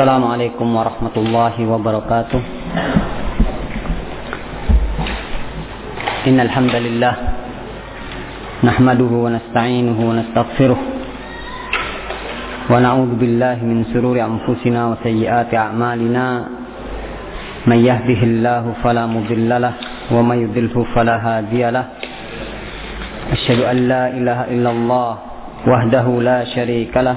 السلام عليكم ورحمة الله وبركاته. إن الحمد لله نحمده ونستعينه ونستغفره ونعوذ بالله من سرور أنفسنا وسيئات أعمالنا. من يهده الله فلا مضل له ومن يضله فلا هادي له. أشهد أن لا إله إلا الله وحده لا شريك له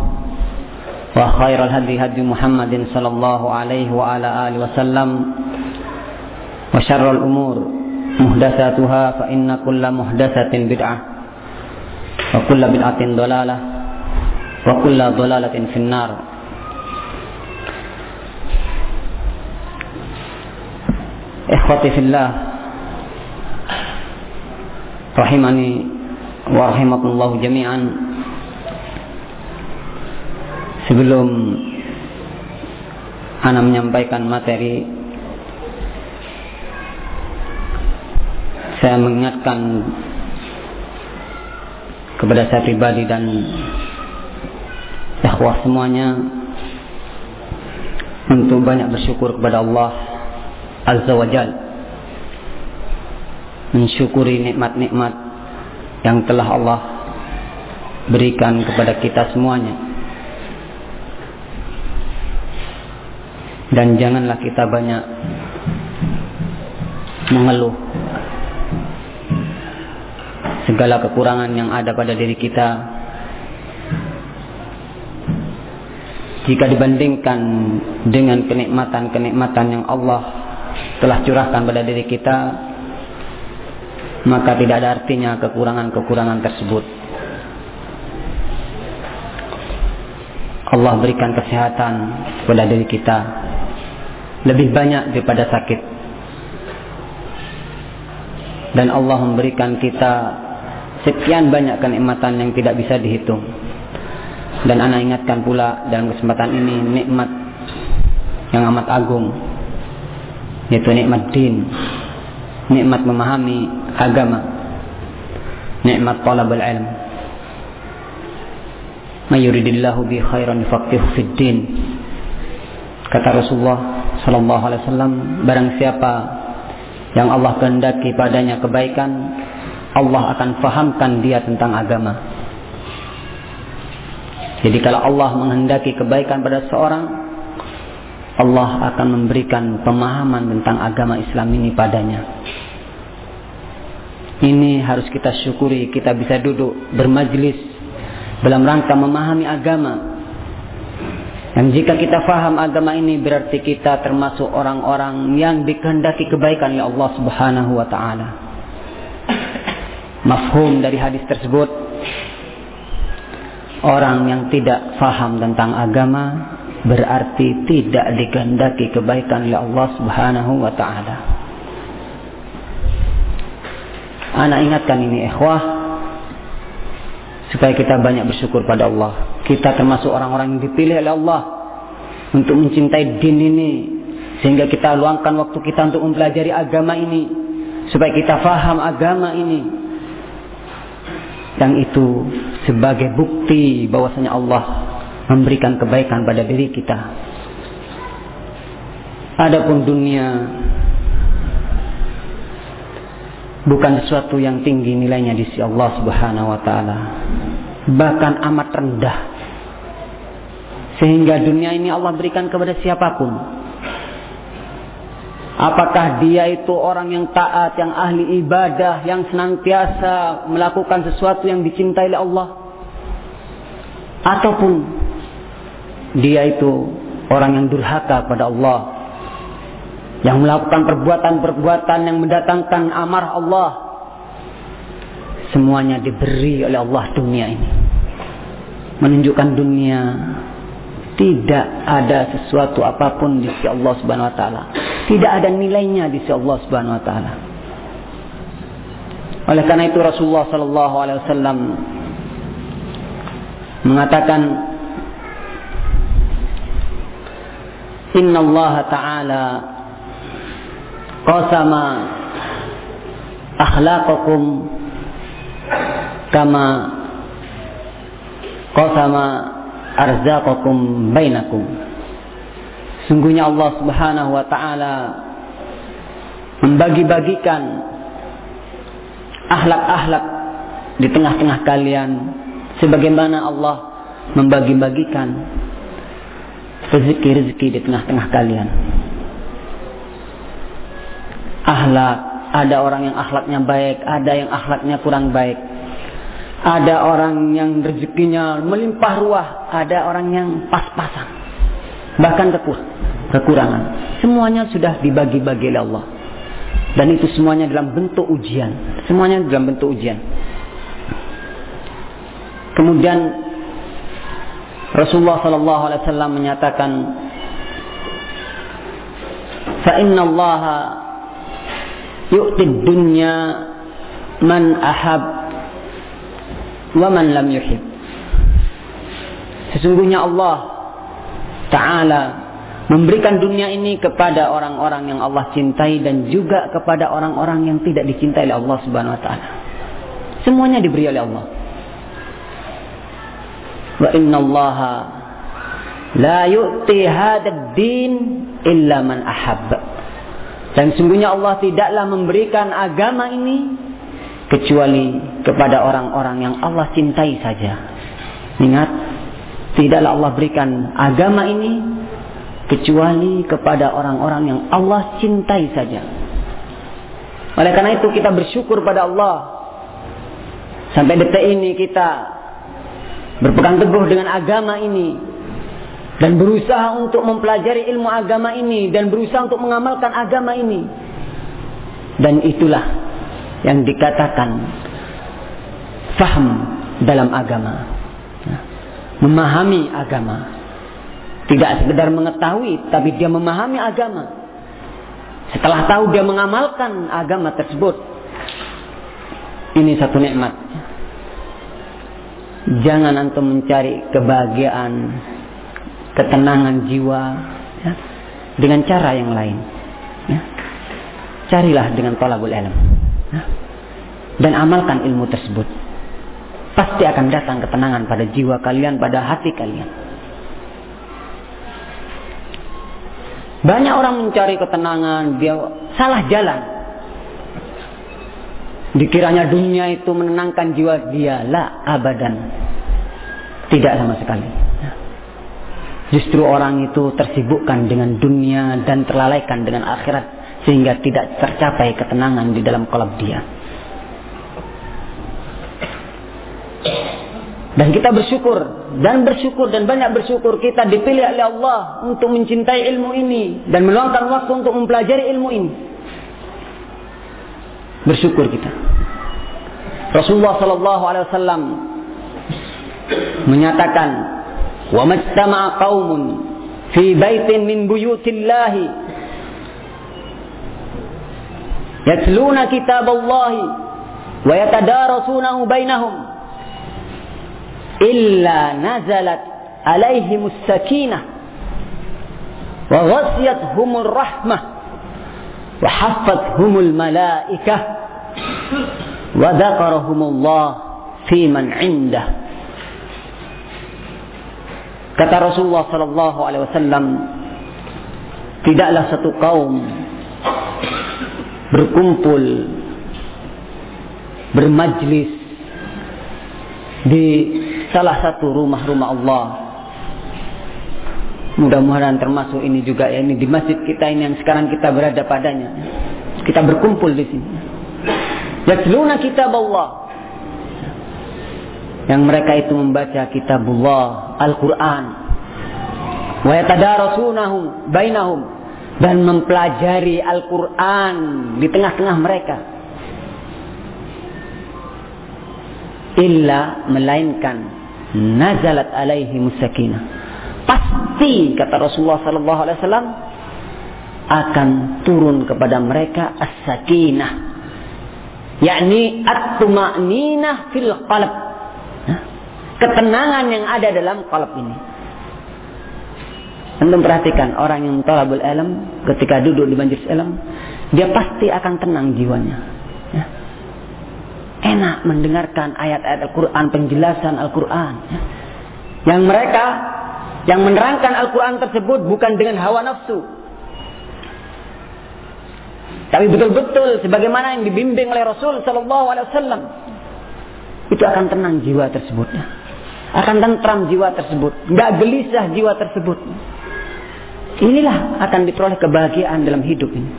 وخير الهدي هدي محمد صلى الله عليه وعلى آله وسلم وشر الأمور محدثاتها فإن كل محدثة بدعة وكل بدعة ضلالة وكل ضلالة في النار. إخوتي في الله رحمني ورحمكم الله جميعا. Sebelum Ana menyampaikan materi saya mengingatkan kepada saya pribadi dan ikhwah semuanya untuk banyak bersyukur kepada Allah Azza wa Jal. Mensyukuri nikmat-nikmat yang telah Allah berikan kepada kita semuanya dan janganlah kita banyak mengeluh. Segala kekurangan yang ada pada diri kita. Jika dibandingkan dengan kenikmatan-kenikmatan yang Allah telah curahkan pada diri kita maka tidak ada artinya kekurangan-kekurangan tersebut. Allah berikan kesehatan kepada diri kita lebih banyak daripada sakit. Dan Allah memberikan kita sekian banyak kenikmatan yang tidak bisa dihitung. Dan anak ingatkan pula dalam kesempatan ini nikmat yang amat agung yaitu nikmat din nikmat memahami agama nikmat talabul ilm. Mayuridillahu bi khairan yufaqihu fid din kata Rasulullah sallallahu alaihi wasallam barang siapa yang Allah kehendaki padanya kebaikan Allah akan fahamkan dia tentang agama. Jadi kalau Allah menghendaki kebaikan pada seorang Allah akan memberikan pemahaman tentang agama Islam ini padanya. Ini harus kita syukuri kita bisa duduk bermajlis dalam rangka memahami agama dan jika kita faham agama ini berarti kita termasuk orang-orang yang dikehendaki kebaikan ya Allah Subhanahu wa taala. Mafhum dari hadis tersebut orang yang tidak faham tentang agama berarti tidak dikehendaki kebaikan oleh Allah Subhanahu wa taala. Anak ingatkan ini ikhwah supaya kita banyak bersyukur pada Allah. Kita termasuk orang-orang yang dipilih oleh Allah untuk mencintai din ini sehingga kita luangkan waktu kita untuk mempelajari agama ini supaya kita faham agama ini yang itu sebagai bukti bahwasanya Allah memberikan kebaikan pada diri kita. Adapun dunia bukan sesuatu yang tinggi nilainya di sisi Allah Subhanahu wa taala. Bahkan amat rendah. Sehingga dunia ini Allah berikan kepada siapa pun. Apakah dia itu orang yang taat, yang ahli ibadah, yang senantiasa melakukan sesuatu yang dicintai oleh Allah? Ataupun dia itu orang yang durhaka pada Allah, yang melakukan perbuatan-perbuatan yang mendatangkan amarah Allah. Semuanya diberi oleh Allah dunia ini. Menunjukkan dunia tidak ada sesuatu apa pun di sisi Allah Subhanahu wa taala. Tidak ada nilainya di sisi Allah Subhanahu wa taala. Oleh karena itu Rasulullah sallallahu alaihi wasallam mengatakan Inna Allah Ta'ala qasama akhlaqakum kama qasama arzaqakum bainakum. Sungguhnya Allah Subhanahu wa taala membagi-bagikan akhlak-akhlak di tengah-tengah kalian sebagaimana Allah membagi-bagikan rezeki-rezeki di tengah-tengah kalian. Akhlak, ada orang yang akhlaknya baik, ada yang akhlaknya kurang baik. Ada orang yang rezekinya melimpah ruah, ada orang yang pas-pasan. Bahkan kekur, kekurangan. Semuanya sudah dibagi-bagi oleh Allah. Dan itu semuanya dalam bentuk ujian. Semuanya dalam bentuk ujian. Kemudian Rasulullah sallallahu alaihi wasallam menyatakan fa inna yu'ti dunya man ahab waman lam yuhib. Sesungguhnya Allah Ta'ala memberikan dunia ini kepada orang-orang yang Allah cintai dan juga kepada orang-orang yang tidak dicintai oleh Allah Subhanahu wa taala. Semuanya diberi oleh Allah. Wa inna Allah la yu'ti hadad din illa man ahab. Dan sungguhnya Allah tidaklah memberikan agama ini kecuali kepada orang-orang yang Allah cintai saja. Ingat, tidaklah Allah berikan agama ini kecuali kepada orang-orang yang Allah cintai saja. Oleh karena itu kita bersyukur pada Allah. Sampai detik ini kita berpegang teguh dengan agama ini dan berusaha untuk mempelajari ilmu agama ini dan berusaha untuk mengamalkan agama ini. Dan itulah yang dikatakan faham dalam agama. Memahami agama. Tidak sekedar mengetahui, tapi dia memahami agama. Setelah tahu dia mengamalkan agama tersebut. Ini satu nikmat. Jangan antum mencari kebahagiaan, ketenangan jiwa ya, dengan cara yang lain. Ya. Carilah dengan tolabul ilm dan amalkan ilmu tersebut. Pasti akan datang ketenangan pada jiwa kalian, pada hati kalian. Banyak orang mencari ketenangan, dia salah jalan. Dikiranya dunia itu menenangkan jiwa dia, lah abadan. Tidak sama sekali. Justru orang itu tersibukkan dengan dunia dan terlalaikan dengan akhirat sehingga tidak tercapai ketenangan di dalam kolab dia. Dan kita bersyukur dan bersyukur dan banyak bersyukur kita dipilih oleh Allah untuk mencintai ilmu ini dan meluangkan waktu untuk mempelajari ilmu ini. Bersyukur kita. Rasulullah sallallahu alaihi wasallam menyatakan, "Wa majtama'a qaumun fi baitin min buyutillah yatluna kitaballahi wa yatadarasunahu bainahum." illa nazalat alaihimus sakinah wa ghasyiyatuhumur rahmah wa haffathumul malaikah wa dzakarahumullah fi man indah kata Rasulullah sallallahu alaihi wasallam tidaklah satu kaum berkumpul bermajlis di salah satu rumah-rumah Allah Mudah-mudahan termasuk ini juga ya ini di masjid kita ini yang sekarang kita berada padanya. Kita berkumpul di sini. Yatluna kitab Allah. Yang mereka itu membaca kitabullah, Al-Quran. Wa yatadarasunahu bainahum. Dan mempelajari Al-Quran di tengah-tengah mereka. Illa melainkan nazalat alaihi musakinah pasti kata Rasulullah sallallahu alaihi wasallam akan turun kepada mereka as-sakinah yakni at-tuma'ninah fil qalb ketenangan yang ada dalam qalb ini Anda perhatikan orang yang talabul ilm ketika duduk di majelis ilm dia pasti akan tenang jiwanya ya. enak mendengarkan ayat-ayat Al-Quran penjelasan Al-Quran ya. yang mereka yang menerangkan Al-Quran tersebut bukan dengan hawa nafsu. Tapi betul-betul sebagaimana yang dibimbing oleh Rasul Sallallahu Alaihi Wasallam. Itu akan tenang jiwa tersebut. Akan tentram jiwa tersebut. Nggak gelisah jiwa tersebut. Inilah akan diperoleh kebahagiaan dalam hidup ini.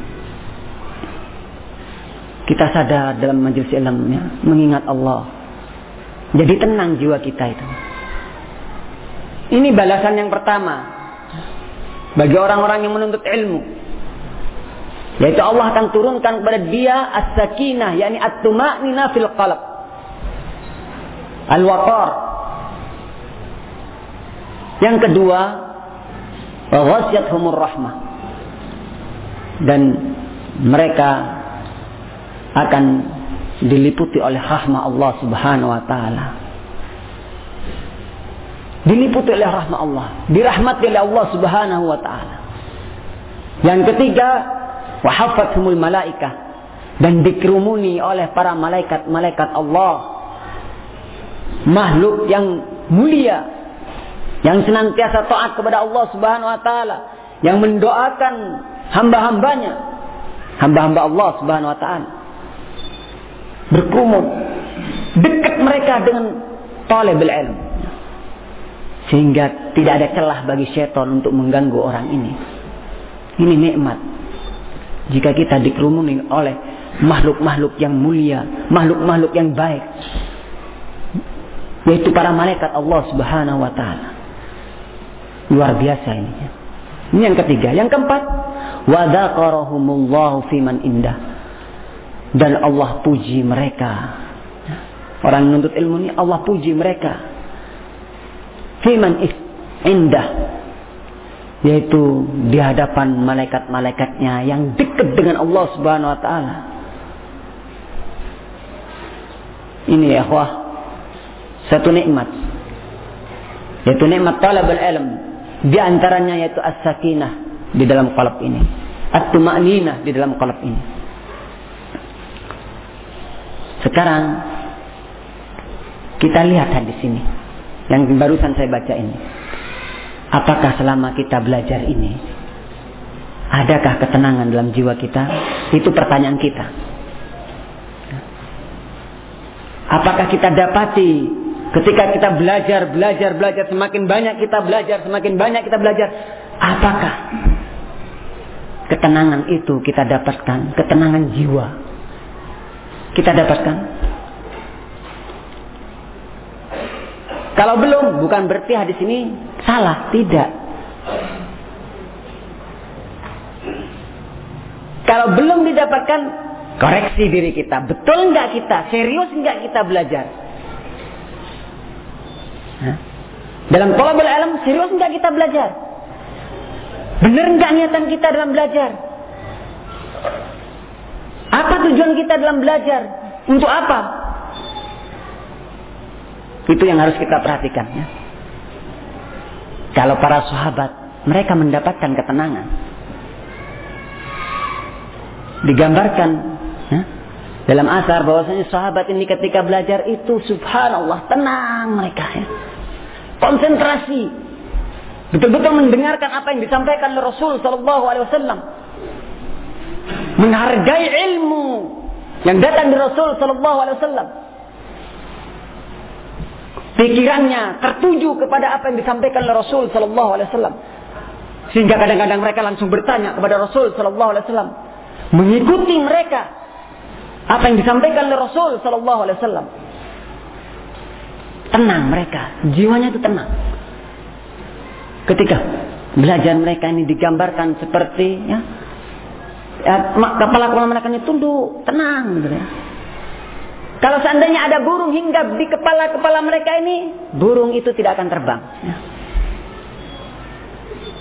Kita sadar dalam majelis ilmunya, mengingat Allah. Jadi tenang jiwa kita itu. Ini balasan yang pertama bagi orang-orang yang menuntut ilmu. Yaitu Allah akan turunkan kepada dia as-sakinah, yakni at-tuma'nina fil qalb. Al-waqar. Yang kedua, humur rahmah. Dan mereka akan diliputi oleh rahmah Allah Subhanahu wa taala diliputi oleh rahmat Allah, dirahmati oleh Allah Subhanahu wa taala. Yang ketiga, wahafathumul malaikah dan dikerumuni oleh para malaikat-malaikat Allah. Makhluk yang mulia yang senantiasa taat kepada Allah Subhanahu wa taala, yang mendoakan hamba-hambanya, hamba-hamba Allah Subhanahu wa taala. Berkerumun dekat mereka dengan talibul ilm sehingga tidak ada celah bagi setan untuk mengganggu orang ini. Ini nikmat. Jika kita dikerumuni oleh makhluk-makhluk yang mulia, makhluk-makhluk yang baik. Yaitu para malaikat Allah subhanahu wa ta'ala. Luar biasa ini. Ini yang ketiga. Yang keempat. Wadakarahumullahu fiman indah. Dan Allah puji mereka. Orang menuntut ilmu ini Allah puji mereka fiman indah yaitu di hadapan malaikat-malaikatnya yang dekat dengan Allah Subhanahu wa taala. Ini ya wah satu nikmat. Yaitu nikmat talabul ilm. Di antaranya yaitu as-sakinah di dalam qalb ini. At-tuma'ninah di dalam qalb ini. Sekarang kita lihat hadis ini yang barusan saya baca ini. Apakah selama kita belajar ini, adakah ketenangan dalam jiwa kita? Itu pertanyaan kita. Apakah kita dapati ketika kita belajar, belajar, belajar, semakin banyak kita belajar, semakin banyak kita belajar, apakah ketenangan itu kita dapatkan, ketenangan jiwa kita dapatkan? Kalau belum, bukan berarti hadis ini salah, tidak. Kalau belum didapatkan, koreksi diri kita. Betul nggak kita? Serius nggak kita belajar? Hah? Dalam pola ilm, serius nggak kita belajar? Benar nggak niatan kita dalam belajar? Apa tujuan kita dalam belajar? Untuk apa? Itu yang harus kita perhatikan. Ya. Kalau para sahabat, mereka mendapatkan ketenangan. Digambarkan ya, dalam asar bahwasanya sahabat ini ketika belajar itu subhanallah tenang mereka ya. Konsentrasi. Betul-betul mendengarkan apa yang disampaikan oleh Rasul sallallahu alaihi wasallam. Menghargai ilmu yang datang dari Rasul sallallahu alaihi wasallam pikirannya tertuju kepada apa yang disampaikan oleh Rasul Sallallahu Alaihi Wasallam. Sehingga kadang-kadang mereka langsung bertanya kepada Rasul Sallallahu Alaihi Wasallam, mengikuti mereka apa yang disampaikan oleh Rasul Sallallahu Alaihi Wasallam. Tenang mereka, jiwanya itu tenang. Ketika belajar mereka ini digambarkan seperti ya, ya kepala kepala mereka ini tunduk, tenang gitu ya. Kalau seandainya ada burung hinggap di kepala-kepala mereka ini, burung itu tidak akan terbang. Ya.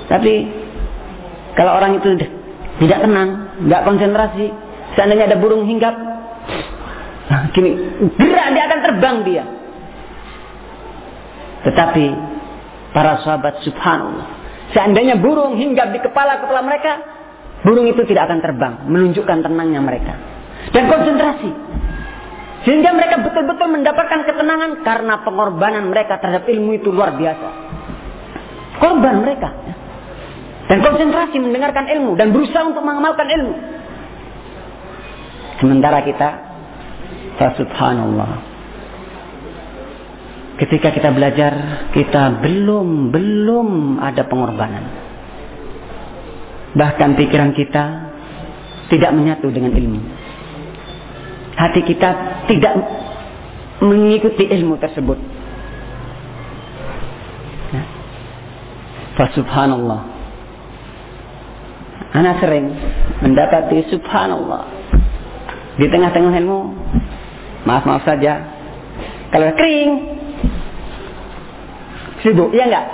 Tapi kalau orang itu tidak tenang, nggak konsentrasi, seandainya ada burung hinggap, nah, gini, gerak dia akan terbang dia. Tetapi para sahabat subhanallah, seandainya burung hinggap di kepala-kepala mereka, burung itu tidak akan terbang, menunjukkan tenangnya mereka. Dan konsentrasi. Sehingga mereka betul-betul mendapatkan ketenangan karena pengorbanan mereka terhadap ilmu itu luar biasa. Korban mereka. Dan konsentrasi mendengarkan ilmu dan berusaha untuk mengamalkan ilmu. Sementara kita, subhanallah. Ketika kita belajar, kita belum belum ada pengorbanan. Bahkan pikiran kita tidak menyatu dengan ilmu hati kita tidak mengikuti ilmu tersebut. Ya. Subhanallah. Anak sering mendapati subhanallah. Di tengah-tengah ilmu, maaf-maaf saja. Kalau kering, sibuk, iya enggak?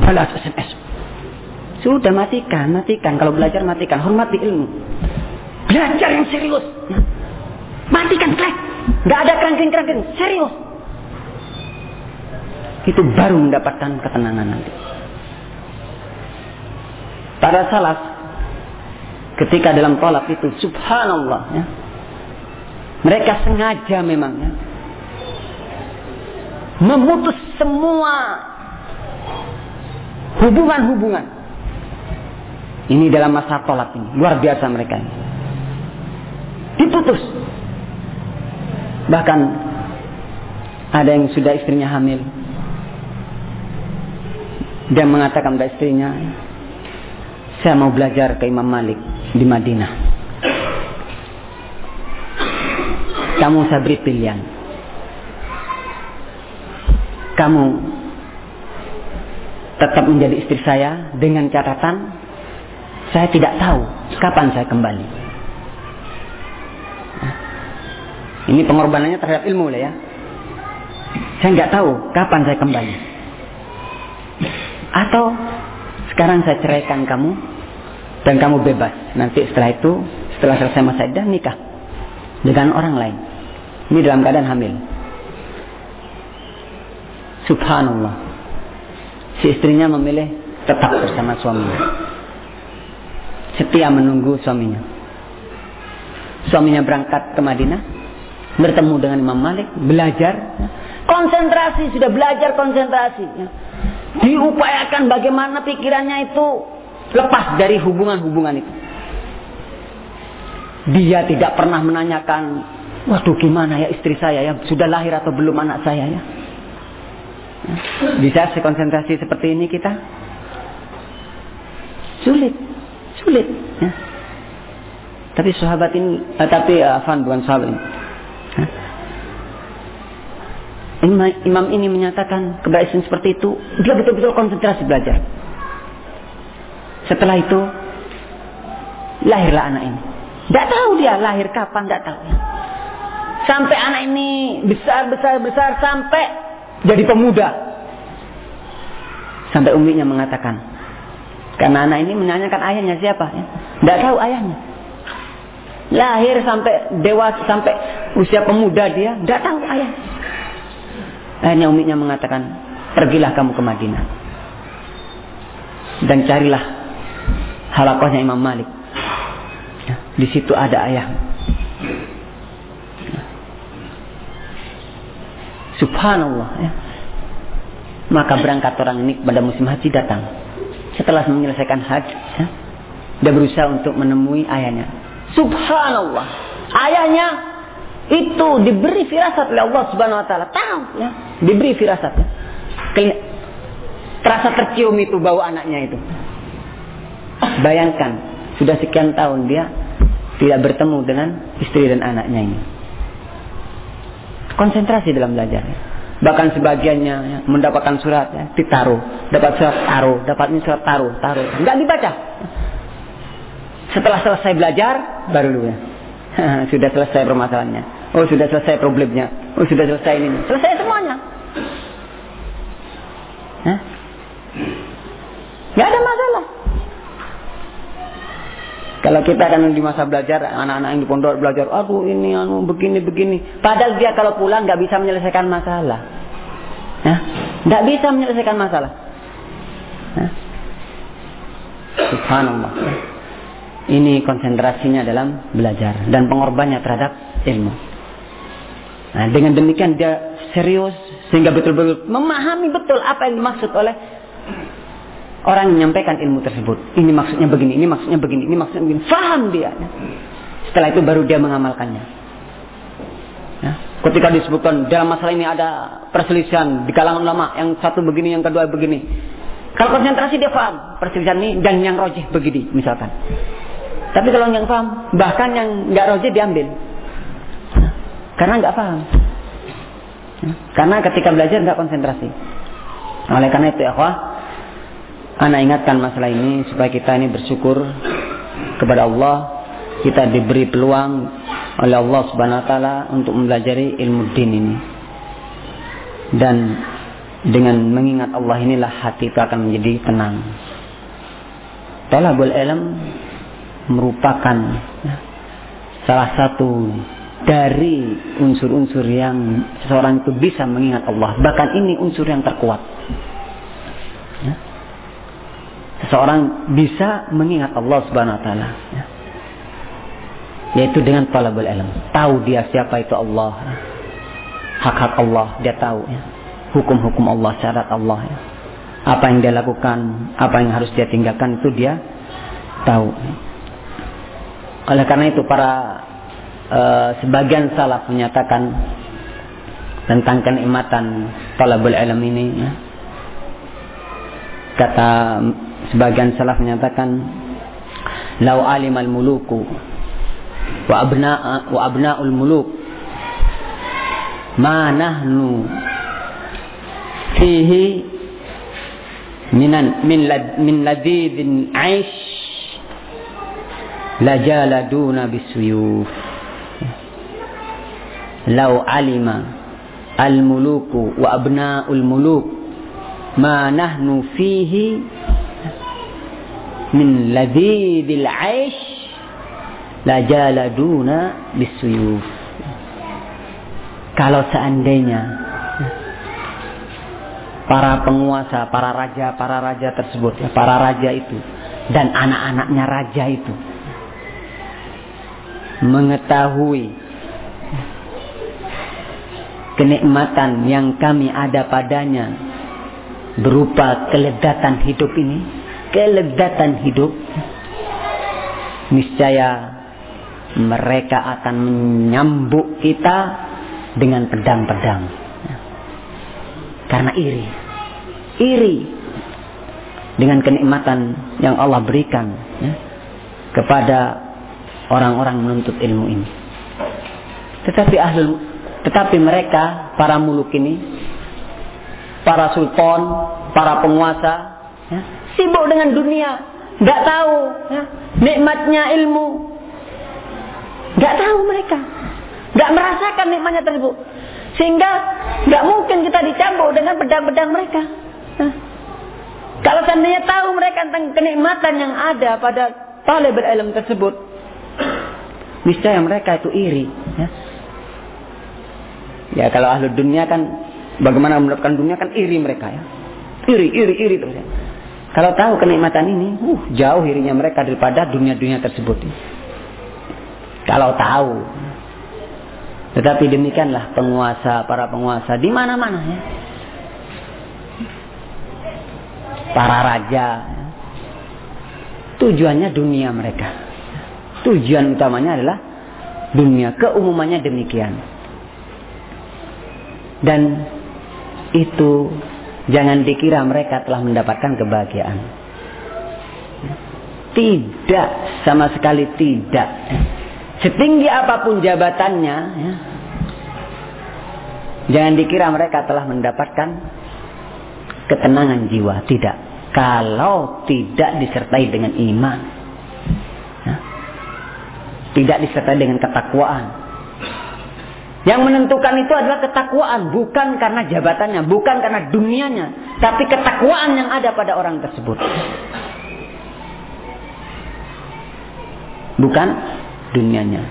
Balas SMS. Sudah matikan, matikan. Kalau belajar matikan, hormati ilmu. Belajar yang serius. Matikan klek. Gak ada kerangkeng-kerangkeng. Serius. Itu baru mendapatkan ketenangan nanti. Para salaf ketika dalam tolak itu subhanallah ya. Mereka sengaja memang ya, memutus semua hubungan-hubungan. Ini dalam masa tolak ini luar biasa mereka ini. Diputus Bahkan ada yang sudah istrinya hamil. Dia mengatakan pada istrinya, saya mau belajar ke Imam Malik di Madinah. Kamu saya beri pilihan. Kamu tetap menjadi istri saya dengan catatan saya tidak tahu kapan saya kembali. Ini pengorbanannya terhadap ilmu lah ya. Saya nggak tahu kapan saya kembali. Atau sekarang saya ceraikan kamu dan kamu bebas. Nanti setelah itu, setelah selesai masa iddah nikah dengan orang lain. Ini dalam keadaan hamil. Subhanallah. Si istrinya memilih tetap bersama suaminya. Setia menunggu suaminya. Suaminya berangkat ke Madinah bertemu dengan Imam Malik, belajar, konsentrasi sudah belajar konsentrasi. Ya. Diupayakan bagaimana pikirannya itu lepas dari hubungan-hubungan itu. Dia tidak pernah menanyakan, waduh gimana ya istri saya ya sudah lahir atau belum anak saya ya. Bisa sekonsentrasi seperti ini kita? Sulit, sulit. Ya. Tapi sahabat ini, eh, tapi uh, Afan bukan sahabat ini Imam ini menyatakan kebiasaan seperti itu, dia betul-betul konsentrasi belajar. Setelah itu, lahirlah anak ini. Tidak tahu dia lahir kapan, tidak tahu. Sampai anak ini besar, besar, besar, sampai jadi pemuda. Sampai uminya mengatakan, karena anak ini menanyakan ayahnya siapa. Tidak tahu ayahnya. Lahir sampai dewasa, sampai usia pemuda dia, tidak tahu ayah. Akhirnya uminya mengatakan, pergilah kamu ke Madinah. Dan carilah halakohnya Imam Malik. Ya, di situ ada ayah. Subhanallah. Ya. Maka berangkat orang ini pada musim haji datang. Setelah menyelesaikan haji, ya, dia berusaha untuk menemui ayahnya. Subhanallah. Ayahnya itu diberi firasat oleh Allah Subhanahu wa taala. Tahu ya, diberi firasat. Ya. Terasa tercium itu bau anaknya itu. Bayangkan, sudah sekian tahun dia tidak bertemu dengan istri dan anaknya ini. Konsentrasi dalam belajar. Bahkan sebagiannya ya, mendapatkan surat ya, ditaruh, dapat surat taruh, dapat ini surat taruh, taruh, nggak dibaca. Setelah selesai belajar, baru dulu ya. sudah selesai permasalahannya. Oh sudah selesai problemnya. Oh sudah selesai ini. Selesai semuanya. Hah? Gak ada masalah. Kalau kita kan di masa belajar, anak-anak yang di pondok belajar, aduh ini, anu begini, begini. Padahal dia kalau pulang nggak bisa menyelesaikan masalah. Nah, nggak bisa menyelesaikan masalah. Nah. Subhanallah. Ini konsentrasinya dalam belajar dan pengorbannya terhadap ilmu. Nah, dengan demikian dia serius sehingga betul-betul memahami betul apa yang dimaksud oleh orang menyampaikan ilmu tersebut. Ini maksudnya begini, ini maksudnya begini, ini maksudnya begini. Faham dia. Setelah itu baru dia mengamalkannya. Ya. Ketika disebutkan dalam masalah ini ada perselisihan di kalangan ulama, yang satu begini, yang kedua begini. Kalau konsentrasi dia paham perselisihan ini dan yang rojih begini misalkan. Tapi kalau yang paham, bahkan yang nggak rojih diambil. Karena nggak paham. Ya. Karena ketika belajar nggak konsentrasi. Oleh karena itu ya, Anak ingatkan masalah ini supaya kita ini bersyukur kepada Allah. Kita diberi peluang oleh Allah Subhanahu wa taala untuk mempelajari ilmu din ini. Dan dengan mengingat Allah inilah hati kita akan menjadi tenang. Talabul ilm merupakan salah satu dari unsur-unsur yang seseorang itu bisa mengingat Allah. Bahkan ini unsur yang terkuat. Seseorang bisa mengingat Allah Subhanahu wa taala ya. yaitu dengan talabul ilm tahu dia siapa itu Allah hak-hak Allah dia tahu ya hukum-hukum Allah syarat Allah ya. apa yang dia lakukan apa yang harus dia tinggalkan itu dia tahu ya. oleh karena itu para uh, sebagian salaf menyatakan tentang kenikmatan talabul ilm ini ya. kata Sebagian salaf menyatakan lau alimal muluku wa abna wa abnaul muluk ma nahnu fihi minan min lad, min ladidin aish la jaladuna bisuyuf. Lau alima al muluku wa abnaul muluk ma nahnu fihi min ladzidil aish la jaladuna bisuyuf. Kalau seandainya para penguasa, para raja, para raja tersebut, ya, para raja itu dan anak-anaknya raja itu mengetahui kenikmatan yang kami ada padanya berupa keledatan hidup ini keledatan hidup, niscaya mereka akan menyambuk kita dengan pedang-pedang. Karena iri. Iri dengan kenikmatan yang Allah berikan ya, kepada orang-orang menuntut ilmu ini. Tetapi ahlul tetapi mereka para muluk ini, para sultan, para penguasa, ya, sibuk dengan dunia, nggak tahu ya, nikmatnya ilmu, nggak tahu mereka, nggak merasakan nikmatnya tersebut, sehingga nggak mungkin kita dicambuk dengan pedang-pedang mereka. Nah, kalau seandainya tahu mereka tentang kenikmatan yang ada pada talib ilmu tersebut, niscaya mereka itu iri. Ya. ya kalau ahlu dunia kan bagaimana mendapatkan dunia kan iri mereka ya. Iri, iri, iri terus ya. Kalau tahu kenikmatan ini, uh, jauh irinya mereka daripada dunia-dunia tersebut. Kalau tahu. Tetapi demikianlah penguasa, para penguasa di mana-mana ya. Para raja. Tujuannya dunia mereka. Tujuan utamanya adalah dunia. Keumumannya demikian. Dan itu Jangan dikira mereka telah mendapatkan kebahagiaan. Tidak, sama sekali tidak. Setinggi apa pun jabatannya, ya, jangan dikira mereka telah mendapatkan ketenangan jiwa. Tidak. Kalau tidak disertai dengan iman. Ya. Tidak disertai dengan ketakwaan. Yang menentukan itu adalah ketakwaan, bukan karena jabatannya, bukan karena dunianya, tapi ketakwaan yang ada pada orang tersebut. Bukan dunianya.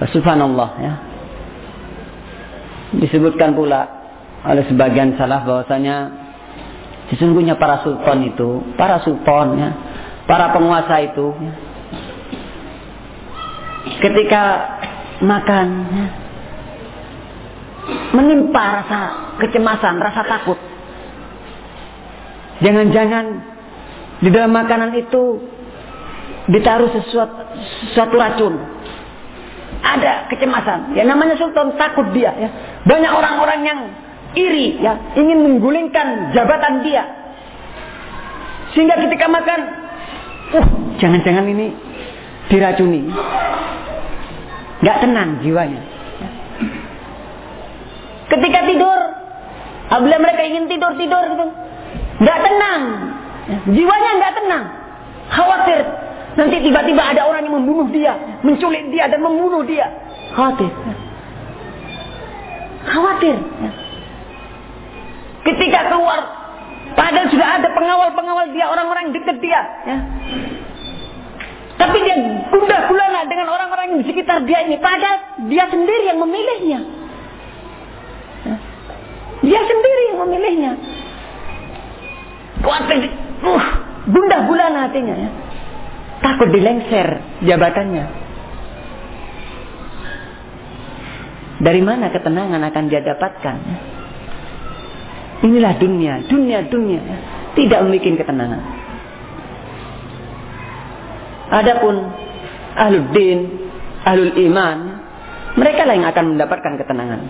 Subhanallah ya. Disebutkan pula oleh sebagian salah bahwasanya sesungguhnya para sultan itu, para sultan ya, para penguasa itu ya, ketika makan menimpa rasa kecemasan, rasa takut. Jangan-jangan di dalam makanan itu ditaruh sesuatu, sesuatu racun. Ada kecemasan. Ya namanya sultan takut dia. Ya. Banyak orang-orang yang iri, ya ingin menggulingkan jabatan dia. Sehingga ketika makan, uh, jangan-jangan ini diracuni. Gak tenang jiwanya. Ketika tidur, apabila mereka ingin tidur tidur gitu, nggak tenang, jiwanya nggak tenang, khawatir. Nanti tiba-tiba ada orang yang membunuh dia, menculik dia dan membunuh dia, khawatir. Khawatir. Ketika keluar, padahal sudah ada pengawal-pengawal dia, orang-orang dekat dia. Ya. Tapi dia gundah gulana dengan orang-orang di sekitar dia ini. Padahal dia sendiri yang memilihnya. Dia sendiri yang memilihnya. Kuatir, uh, gundah gulana hatinya. Ya. Takut dilengser jabatannya. Dari mana ketenangan akan dia dapatkan? Inilah dunia, dunia, dunia. Ya. Tidak membuat ketenangan. Adapun ahlul din, ahlul iman, mereka lah yang akan mendapatkan ketenangan.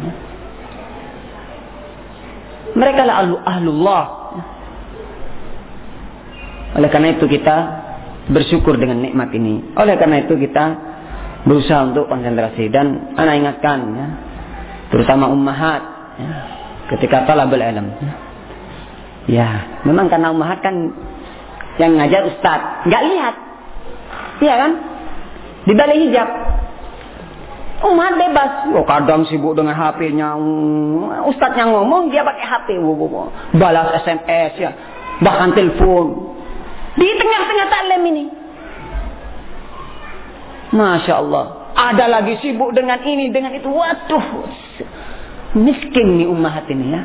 Mereka lah ahlu, ahlullah. Oleh karena itu kita bersyukur dengan nikmat ini. Oleh karena itu kita berusaha untuk konsentrasi dan anak ingatkan ya, terutama ummahat ya, ketika talabul ilm. Ya, memang karena ummahat kan yang ngajar ustaz, nggak lihat Iya kan? Di balik hijab. Umat bebas. Oh, kadang sibuk dengan HP-nya. Ustadznya ngomong, dia pakai HP. Balas SMS ya. Bahkan telepon. Di tengah-tengah taklim ini. Masya Allah. Ada lagi sibuk dengan ini, dengan itu. Waduh. Miskin nih umat ini ya.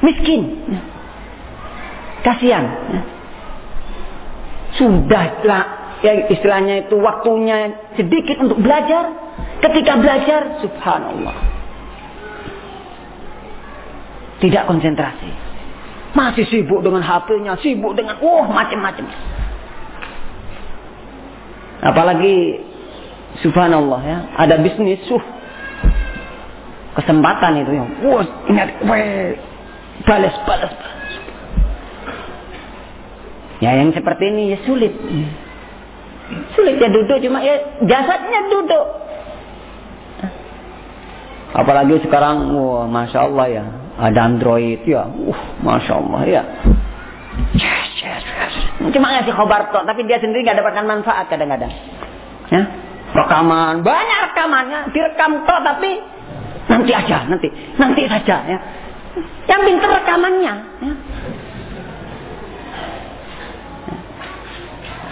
Miskin. Ya. Kasihan. Ya. Sudahlah ya istilahnya itu waktunya sedikit untuk belajar. Ketika belajar, subhanallah. Tidak konsentrasi. Masih sibuk dengan HP-nya, sibuk dengan oh, macam-macam. Apalagi subhanallah ya, ada bisnis suh. Kesempatan itu ya. Wah, ini ada, balas, balas, balas. Ya yang seperti ini ya sulit. Sulit ya duduk cuma ya jasadnya duduk. Apalagi sekarang, wah, masya Allah ya, ada Android ya, uh, masya Allah ya. Yes, yes, yes. Cuma ngasih khobar tok, tapi dia sendiri nggak dapatkan manfaat kadang-kadang. Ya, rekaman banyak rekamannya, direkam tok tapi nanti aja, nanti, nanti saja ya. Yang pintar rekamannya. Ya.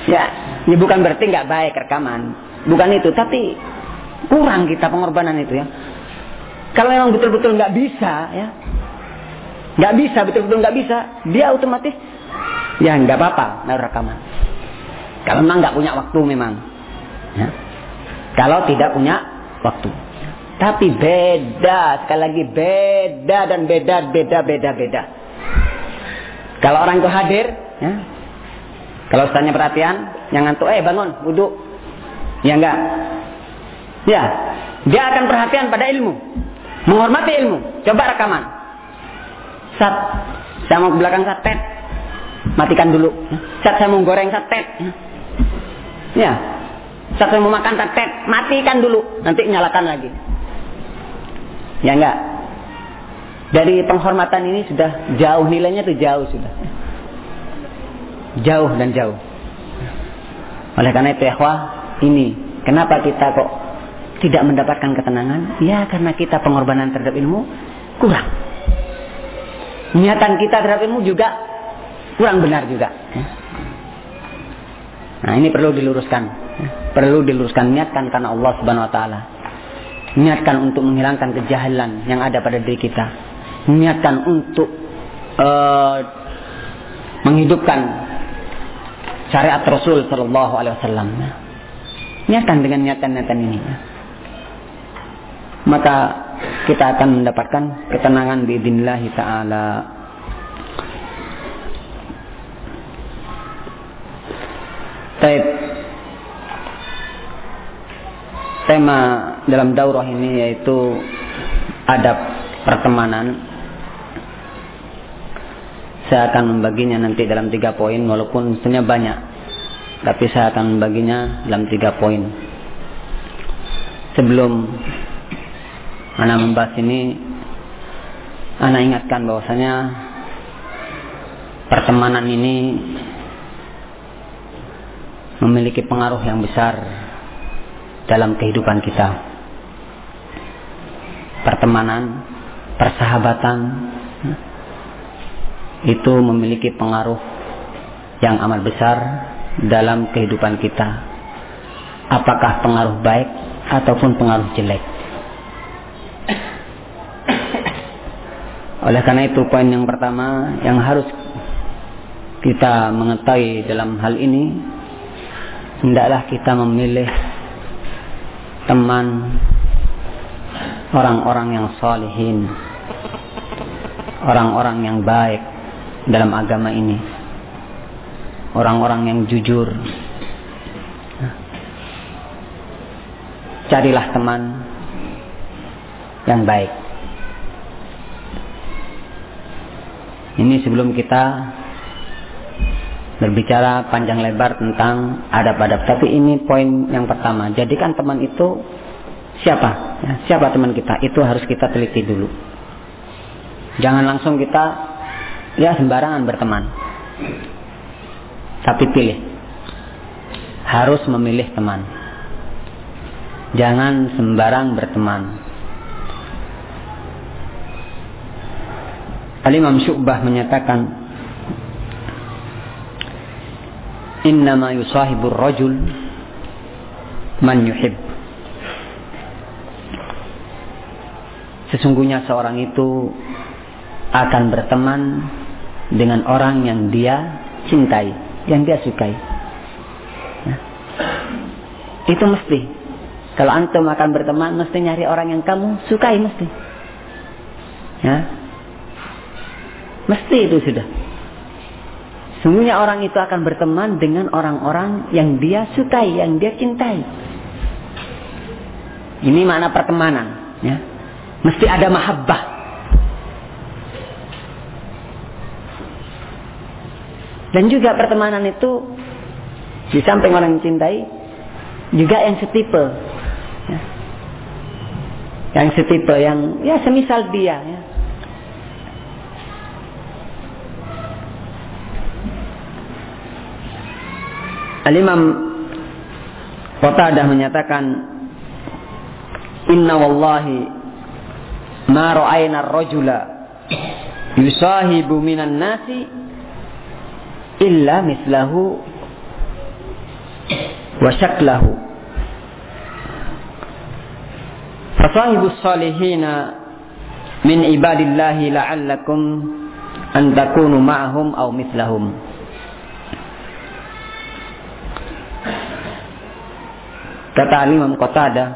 Ya, ini bukan berarti nggak baik rekaman, bukan itu, tapi kurang kita pengorbanan itu ya. Kalau memang betul-betul nggak bisa, ya, nggak bisa, betul-betul nggak bisa, dia otomatis ya nggak apa-apa naruh rekaman. Kalau memang nggak punya waktu memang, ya. Kalau tidak punya waktu. Tapi beda, sekali lagi beda dan beda, beda, beda, beda. Kalau orang itu hadir, ya, kalau ustaznya perhatian, yang ngantuk, eh bangun, wudhu. Ya enggak. Ya, dia akan perhatian pada ilmu. Menghormati ilmu. Coba rekaman. Sat, saya mau ke belakang sat, tet. matikan dulu. Saat saya mau goreng sate, ya, saat saya mau makan sate, matikan dulu, nanti nyalakan lagi. Ya enggak. Dari penghormatan ini sudah jauh nilainya tuh jauh sudah. Jauh dan jauh. Oleh karena itu ya, ini kenapa kita kok tidak mendapatkan ketenangan? Ya karena kita pengorbanan terhadap ilmu kurang. Niatan kita terhadap ilmu juga kurang benar juga. Nah ini perlu diluruskan. Perlu diluruskan niatkan karena Allah Subhanahu Wa Taala. Niatkan untuk menghilangkan kejahilan yang ada pada diri kita. Niatkan untuk uh, menghidupkan syariat Rasul Shallallahu Alaihi Wasallam. Niatkan dengan niatan-niatan ini maka kita akan mendapatkan ketenangan di idznillah taala. Taib. Tema dalam daurah ini yaitu adab pertemanan. Saya akan membaginya nanti dalam tiga poin walaupun sebenarnya banyak. Tapi saya akan membaginya dalam tiga poin. Sebelum Ana membahas ini Ana ingatkan bahwasanya pertemanan ini memiliki pengaruh yang besar dalam kehidupan kita. Pertemanan, persahabatan itu memiliki pengaruh yang amat besar dalam kehidupan kita. Apakah pengaruh baik ataupun pengaruh jelek. Oleh karena itu poin yang pertama yang harus kita mengetahui dalam hal ini hendaklah kita memilih teman orang-orang yang salihin orang-orang yang baik dalam agama ini orang-orang yang jujur carilah teman yang baik Ini sebelum kita berbicara panjang lebar tentang adab-adab. Tapi ini poin yang pertama. Jadikan teman itu siapa? Ya, siapa teman kita? Itu harus kita teliti dulu. Jangan langsung kita ya sembarangan berteman. Tapi pilih. Harus memilih teman. Jangan sembarang berteman. Al-Imam Syu'bah menyatakan Innama yusahibur rajul man yuhib Sesungguhnya seorang itu akan berteman dengan orang yang dia cintai, yang dia sukai. Ya. Itu mesti. Kalau antum akan berteman, mesti nyari orang yang kamu sukai mesti. Ya, Mesti itu sudah. Semuanya orang itu akan berteman dengan orang-orang yang dia sukai, yang dia cintai. Ini mana pertemanan. Ya. Mesti ada mahabbah. Dan juga pertemanan itu di samping orang yang cintai, juga yang setipe. Ya. Yang setipe, yang ya semisal dia. Ya. Al-Imam Qatadah menyatakan Inna wallahi ma ra'ayna ar-rajula yusahibu minan nasi illa mislahu wa syaklahu Fasahibus salihina min ibadillahi la'allakum an ma'ahum aw mislahum. Kata Imam Qatada,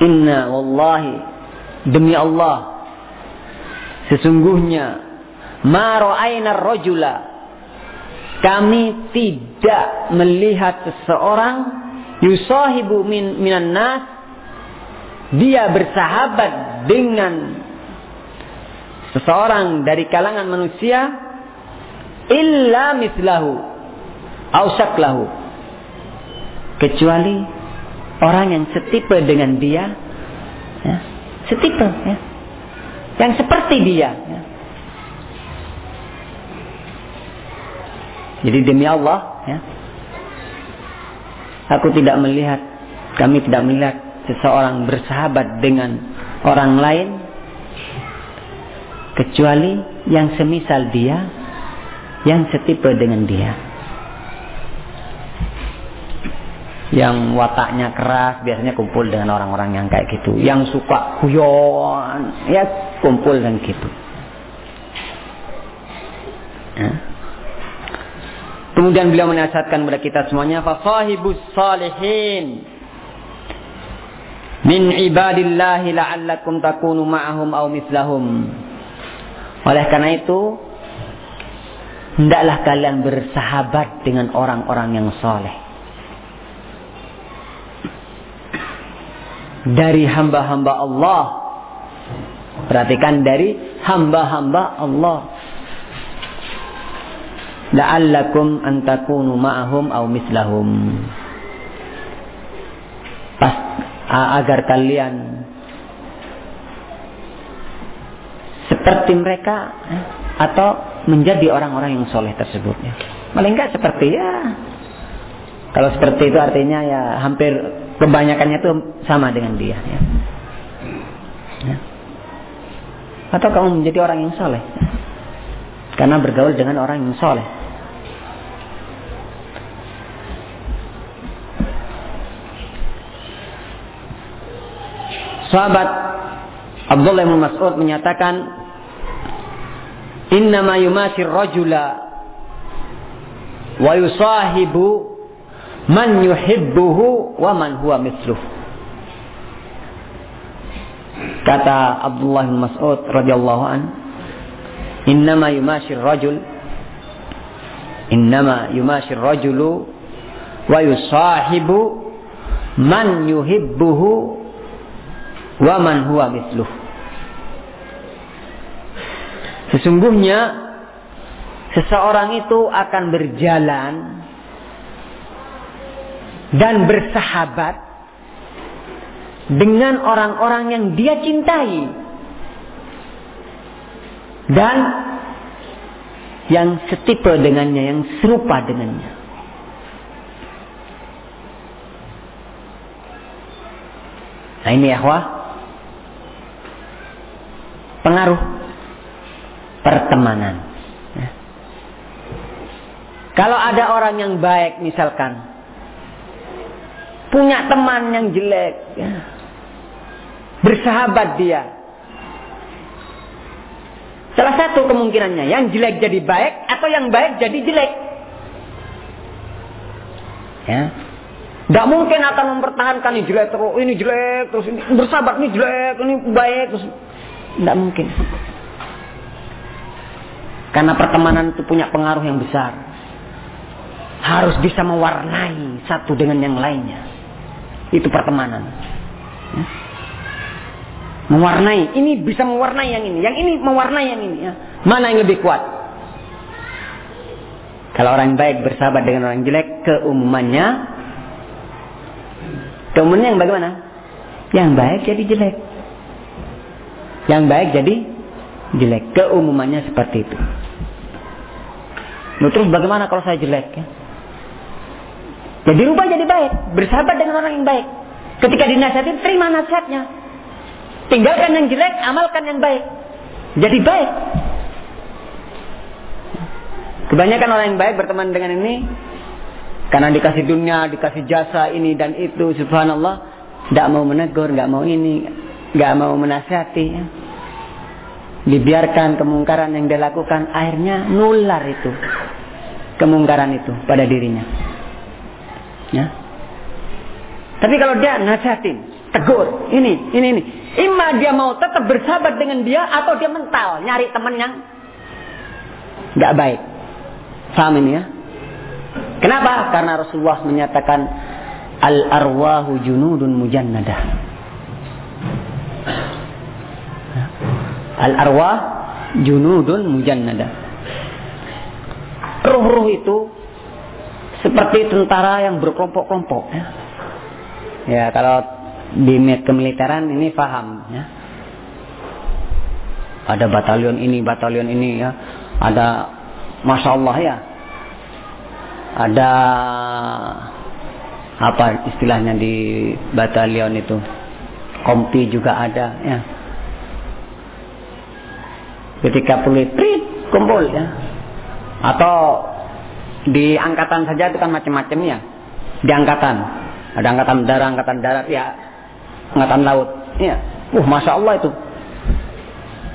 Inna wallahi demi Allah sesungguhnya ma rajula. Kami tidak melihat seseorang yusahibu min minan nas. Dia bersahabat dengan seseorang dari kalangan manusia. Illa mislahu. Au lahu kecuali orang yang setipe dengan dia. Ya, setipe ya, yang seperti dia ya. Jadi demi Allah ya, aku tidak melihat kami tidak melihat seseorang bersahabat dengan orang lain kecuali yang semisal dia yang setipe dengan dia. Yang wataknya keras biasanya kumpul dengan orang-orang yang kayak gitu. Yang suka kuyon ya kumpul dengan gitu. Ya. Kemudian beliau menasihatkan kepada kita semuanya fasahibus salihin min ibadillahi la'allakum takunu ma'ahum au mislahum oleh karena itu hendaklah kalian bersahabat dengan orang-orang yang soleh dari hamba-hamba Allah. Perhatikan dari hamba-hamba Allah. La'allakum an takunu ma'ahum au mislahum. Pas agar kalian seperti mereka eh, atau menjadi orang-orang yang soleh tersebut. Paling enggak seperti ya. Kalau seperti itu artinya ya hampir kebanyakannya itu sama dengan dia. Ya. Ya. Atau kamu menjadi orang yang soleh. Karena bergaul dengan orang yang soleh. Sahabat Abdullah bin Mas'ud menyatakan Innama yumasir rajula wa yusahibu man yuhibbuhu wa man huwa misluh. Kata Abdullah bin Mas'ud radhiyallahu an, "Innama yumashir rajul innama yumashir rajulu wa yusahibu man yuhibbuhu wa man huwa misluh." Sesungguhnya seseorang itu akan berjalan dan bersahabat dengan orang-orang yang dia cintai dan yang setipe dengannya, yang serupa dengannya. Nah ini ya pengaruh pertemanan. Ya. Kalau ada orang yang baik misalkan punya teman yang jelek, ya. bersahabat dia. Salah satu kemungkinannya, yang jelek jadi baik atau yang baik jadi jelek. Ya. Gak mungkin akan mempertahankan ini jelek terus, ini jelek terus, ini bersahabat ini jelek, ini baik terus. Tidak mungkin. Karena pertemanan itu punya pengaruh yang besar. Harus bisa mewarnai satu dengan yang lainnya. Itu pertemanan. Ya. Mewarnai. Ini bisa mewarnai yang ini. Yang ini mewarnai yang ini. Ya. Mana yang lebih kuat? Kalau orang baik bersahabat dengan orang jelek, keumumannya, keumumannya yang bagaimana? Yang baik jadi jelek. Yang baik jadi jelek. Keumumannya seperti itu. Nah, terus bagaimana kalau saya jelek? Ya? Jadi rubah jadi baik. Bersahabat dengan orang yang baik. Ketika dinasihatin, terima nasihatnya. Tinggalkan yang jelek, amalkan yang baik. Jadi baik. Kebanyakan orang yang baik berteman dengan ini karena dikasih dunia, dikasih jasa ini dan itu, subhanallah, tidak mau menegur, nggak mau ini, nggak mau menasihati. Ya. Dibiarkan kemungkaran yang dia lakukan, akhirnya nular itu kemungkaran itu pada dirinya. Ya. Tapi kalau dia nasihatin, tegur, ini, ini, ini. Ima dia mau tetap bersahabat dengan dia atau dia mental, nyari teman yang nggak baik. Paham ini ya? Kenapa? Karena Rasulullah menyatakan al arwahu junudun mujannadah. Al arwah junudun mujannadah. Ruh-ruh itu seperti tentara yang berkelompok-kelompok. Ya. ya kalau di kemiliteran ini paham. Ya. Ada batalion ini, batalion ini ya. Ada, masya Allah ya. Ada apa istilahnya di batalion itu? Kompi juga ada ya. Ketika pulih, kumpul ya. Atau di angkatan saja itu kan macam-macam ya. Di angkatan. Ada angkatan darat, angkatan darat ya. Angkatan laut. Ya. Uh, Masya Allah itu.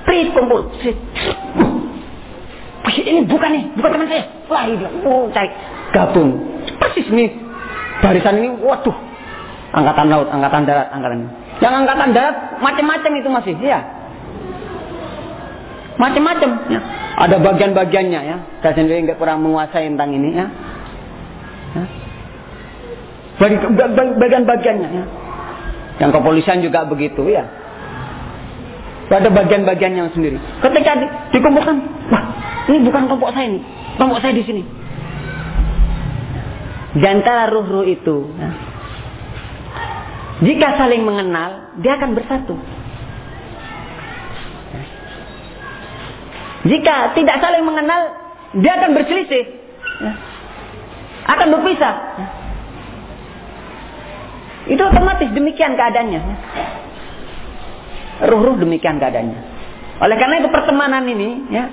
Prit kumpul. Prit. ini bukan nih, bukan teman saya. Wah, ini oh, cari gabung. Persis nih. Barisan ini, waduh. Angkatan laut, angkatan darat, angkatan. Yang angkatan darat macam-macam itu masih, ya. Macam-macam, ya ada bagian-bagiannya ya. Saya sendiri nggak kurang menguasai tentang ini ya. ya. Bagian-bagiannya ya. Yang kepolisian juga begitu ya. Ada bagian-bagiannya sendiri. Ketika di, dikumpulkan, wah ini bukan kelompok saya ini, kelompok saya di sini. Di antara ruh-ruh itu, ya, jika saling mengenal, dia akan bersatu. Jika tidak saling mengenal, dia akan berselisih. Ya. Akan berpisah. Ya. Itu otomatis demikian keadaannya. Ya. Ruh-ruh demikian keadaannya. Oleh karena itu pertemanan ini ya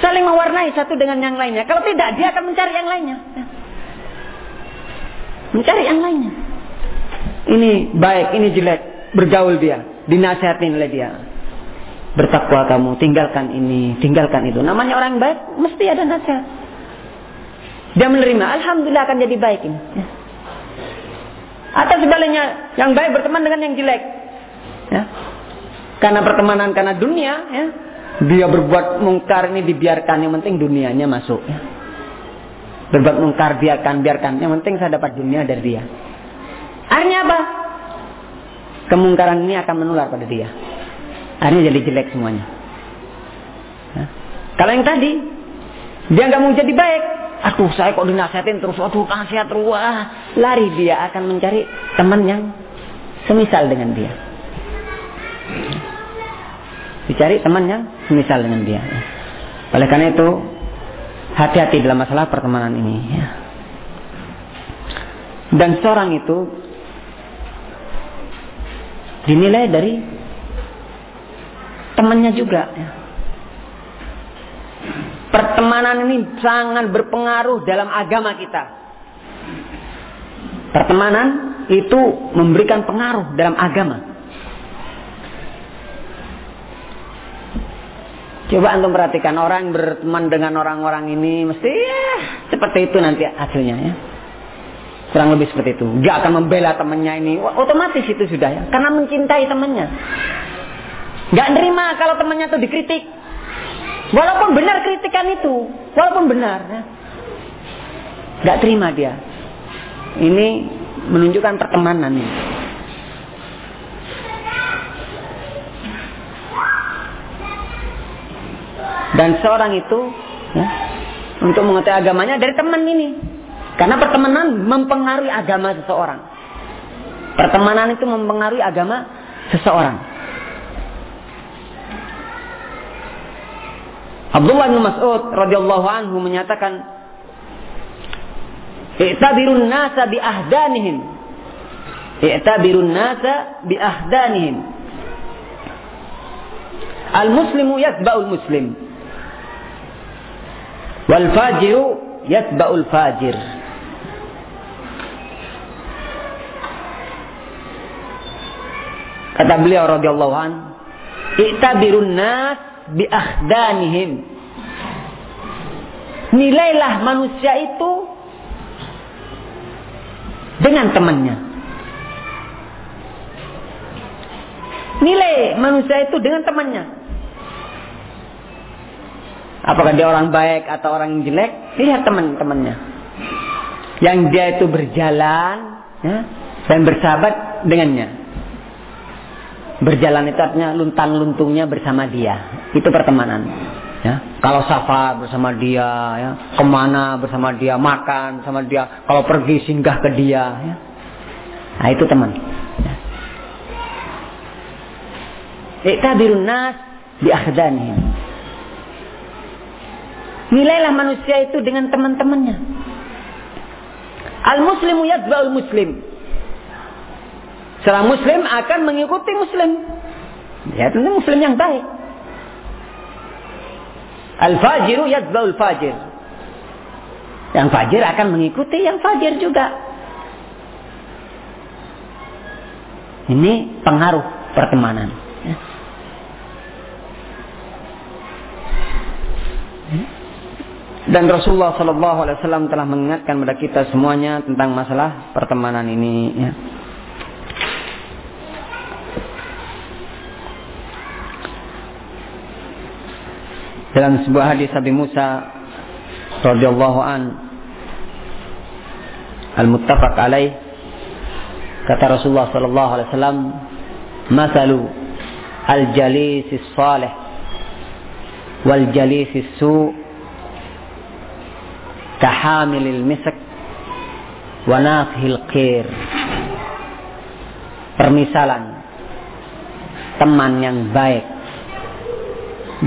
saling mewarnai satu dengan yang lainnya. Kalau tidak, dia akan mencari yang lainnya. Ya. Mencari yang lainnya. Ini baik, ini jelek. Bergaul dia. Dinasihatin oleh dia bertakwa kamu, tinggalkan ini, tinggalkan itu. Namanya orang baik, mesti ada nasihat. Dia menerima, alhamdulillah akan jadi baik ini. Ya. Atau sebaliknya, yang baik berteman dengan yang jelek. Ya. Karena pertemanan, karena dunia, ya. dia berbuat mungkar ini dibiarkan, yang penting dunianya masuk. Ya. Berbuat mungkar, biarkan, biarkan. Yang penting saya dapat dunia dari dia. Akhirnya apa? Kemungkaran ini akan menular pada dia. Akhirnya jadi jelek semuanya. Nah, kalau yang tadi, dia nggak mau jadi baik. Aduh, saya kok dinasihatin terus. Aduh, nasihat ruah. Lari dia akan mencari teman yang semisal dengan dia. Dicari teman yang semisal dengan dia. Oleh karena itu, hati-hati dalam masalah pertemanan ini. Ya. Dan seorang itu dinilai dari temannya juga. Pertemanan ini sangat berpengaruh dalam agama kita. Pertemanan itu memberikan pengaruh dalam agama. Coba antum perhatikan orang yang berteman dengan orang-orang ini mesti ya seperti itu nanti hasilnya ya. Kurang lebih seperti itu. Gak akan membela temannya ini. Otomatis itu sudah ya. Karena mencintai temannya. Gak nerima kalau temannya itu dikritik. Walaupun benar kritikan itu. Walaupun benar. Ya. Gak terima dia. Ini menunjukkan pertemanan. ini. Dan seorang itu ya, untuk mengetahui agamanya dari teman ini. Karena pertemanan mempengaruhi agama seseorang. Pertemanan itu mempengaruhi agama seseorang. Abdullah bin Mas'ud radhiyallahu anhu menyatakan I'tabirun nasa bi ahdanihim I'tabirun nasa bi ahdanihim Al-muslimu yatba'ul muslim Wal fajiru yatba'ul fajir Kata beliau radhiyallahu an I'tabirun nas biahdanihim. Nilailah manusia itu dengan temannya. Nilai manusia itu dengan temannya. Apakah dia orang baik atau orang jelek? Lihat teman-temannya. Yang dia itu berjalan ya, dan bersahabat dengannya. Berjalan itu artinya luntang luntungnya bersama dia. Itu pertemanan. Ya. Kalau safar bersama dia, ya, ke mana bersama dia, makan sama dia, kalau pergi singgah ke dia. Ya. Nah itu teman. Ya. Iktabirun nas di. Nilailah manusia itu dengan teman-temannya. Al-muslimu yadba'ul muslim. Seorang muslim akan mengikuti muslim. Ya tentu muslim yang baik. Al-fajiru yadba'ul fajir. Yang fajir akan mengikuti yang fajir juga. Ini pengaruh pertemanan. Ya. Dan Rasulullah Shallallahu Alaihi Wasallam telah mengingatkan kepada kita semuanya tentang masalah pertemanan ini. Ya. Dalam sebuah hadis Nabi Musa radhiyallahu an. Al-muttafaq alaih. Kata Rasulullah sallallahu alaihi wasallam masalu al-jalisis salih wal jalisis su kahamilil misak wa nafhil qir permisalan teman yang baik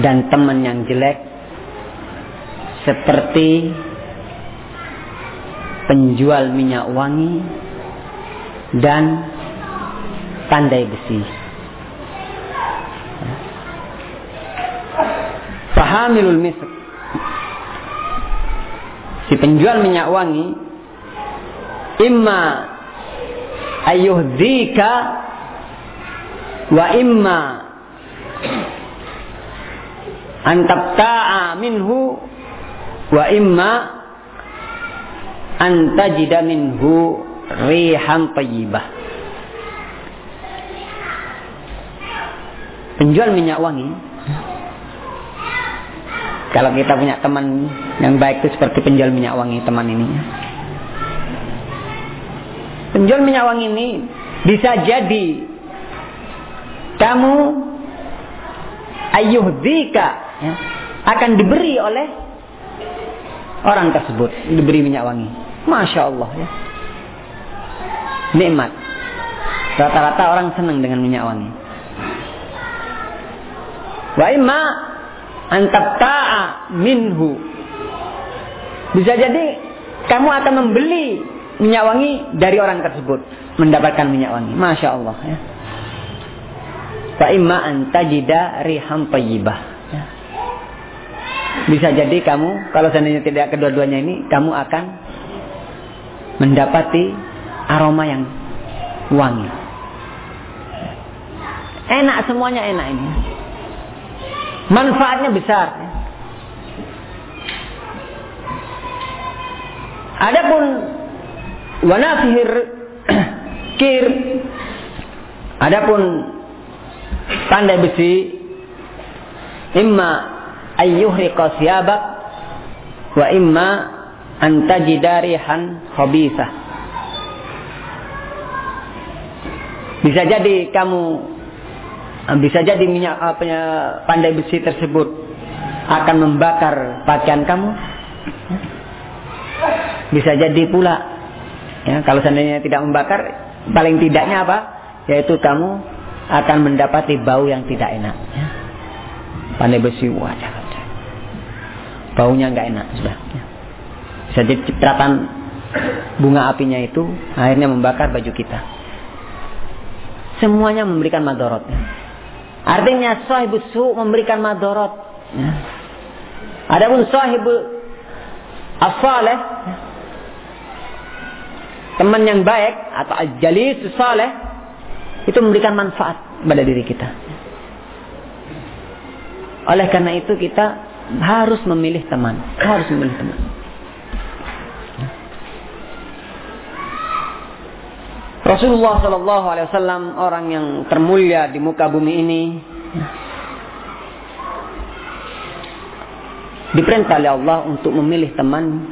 dan teman yang jelek seperti penjual minyak wangi dan pandai besi. Fahamilul misk. Si penjual minyak wangi imma ayyuhdika wa imma antabta'a minhu wa imma antajida minhu rihan tayyibah. Penjual minyak wangi kalau kita punya teman yang baik itu seperti penjual minyak wangi teman ini. Penjual minyak wangi ini bisa jadi kamu ayuhdika ya, akan diberi oleh orang tersebut diberi minyak wangi. Masya Allah ya. Nikmat. Rata-rata orang senang dengan minyak wangi. Wa imma ta'a minhu. Bisa jadi kamu akan membeli minyak wangi dari orang tersebut mendapatkan minyak wangi. Masya Allah ya. Fa imma antajida riham tayyibah bisa jadi kamu, kalau seandainya tidak kedua-duanya ini, kamu akan mendapati aroma yang wangi. Enak semuanya enak ini. Manfaatnya besar. Adapun wanafihir kir Adapun pandai besi imma ayyuhriqa siyabak wa imma an tajida khabisah. Bisa jadi kamu bisa jadi minyak apa pandai besi tersebut akan membakar pakaian kamu. Bisa jadi pula ya kalau seandainya tidak membakar paling tidaknya apa? Yaitu kamu akan mendapati bau yang tidak enak. Ya. Pandai besi wajah baunya nggak enak sudah. Jadi cipratan bunga apinya itu akhirnya membakar baju kita. Semuanya memberikan madorot. Artinya sahibu su memberikan madorot. Ya. Adapun sahibu asaleh teman yang baik atau jalis saleh itu memberikan manfaat pada diri kita. Oleh karena itu kita harus memilih teman, harus memilih teman. Rasulullah Shallallahu Alaihi Wasallam orang yang termulia di muka bumi ini diperintah oleh Allah untuk memilih teman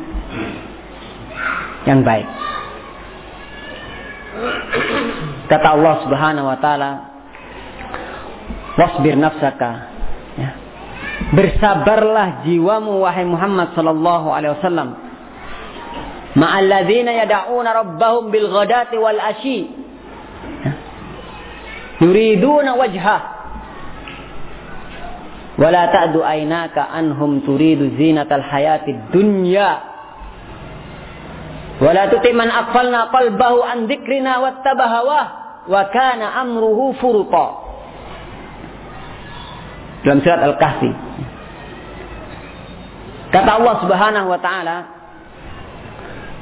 yang baik. Kata Allah Subhanahu Wa Taala, wasbir nafsaka Bersabarlah jiwamu wahai Muhammad sallallahu alaihi wasallam. Ma'alladzina yad'una rabbahum bil ghadati wal ashi. Yuriduna wajhah. Wala ta'du aynaka anhum turidu zinatal hayatid dunya. Wala tuti man aqfalna qalbahu an dzikrina wattabahawah wa kana amruhu furuta. Dalam surat Al-Kahfi. Kata Allah Subhanahu wa taala,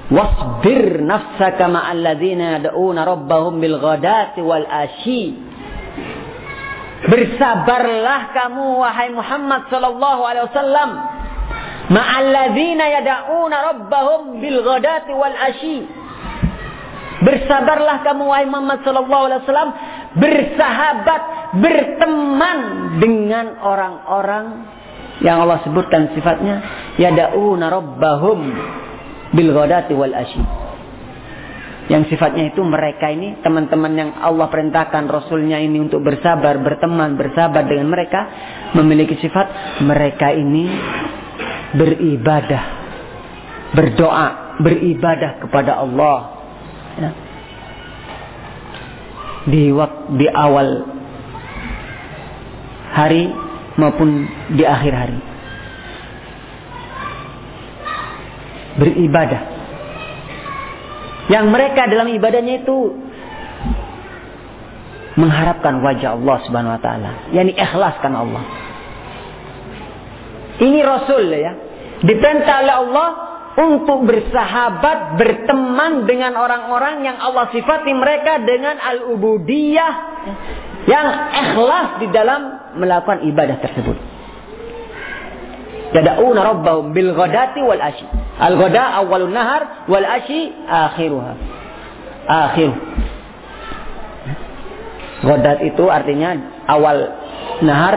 "Wasbir nafsaka ma'al ladzina yad'una rabbahum bil ghadati wal ashi." Bersabarlah kamu wahai Muhammad sallallahu alaihi wasallam ma'al ladzina yad'una rabbahum bil ghadati wal ashi. Bersabarlah kamu wahai Muhammad sallallahu alaihi wasallam bersahabat, berteman dengan orang-orang yang Allah sebutkan sifatnya yad'una rabbahum bil ghadati wal ashi. Yang sifatnya itu mereka ini teman-teman yang Allah perintahkan Rasulnya ini untuk bersabar, berteman, bersabar dengan mereka memiliki sifat mereka ini beribadah, berdoa, beribadah kepada Allah. Ya. Di di awal hari maupun di akhir hari. Beribadah. Yang mereka dalam ibadahnya itu mengharapkan wajah Allah Subhanahu wa taala, yakni ikhlaskan Allah. Ini Rasul ya, diperintah oleh Allah untuk bersahabat, berteman dengan orang-orang yang Allah sifati mereka dengan al-ubudiyah yang ikhlas di dalam melakukan ibadah tersebut. Yada'una rabbahum bil ghadati wal ashi. Al ghada awalun nahar wal ashi akhiruha. Akhir. Ghadat itu artinya awal nahar,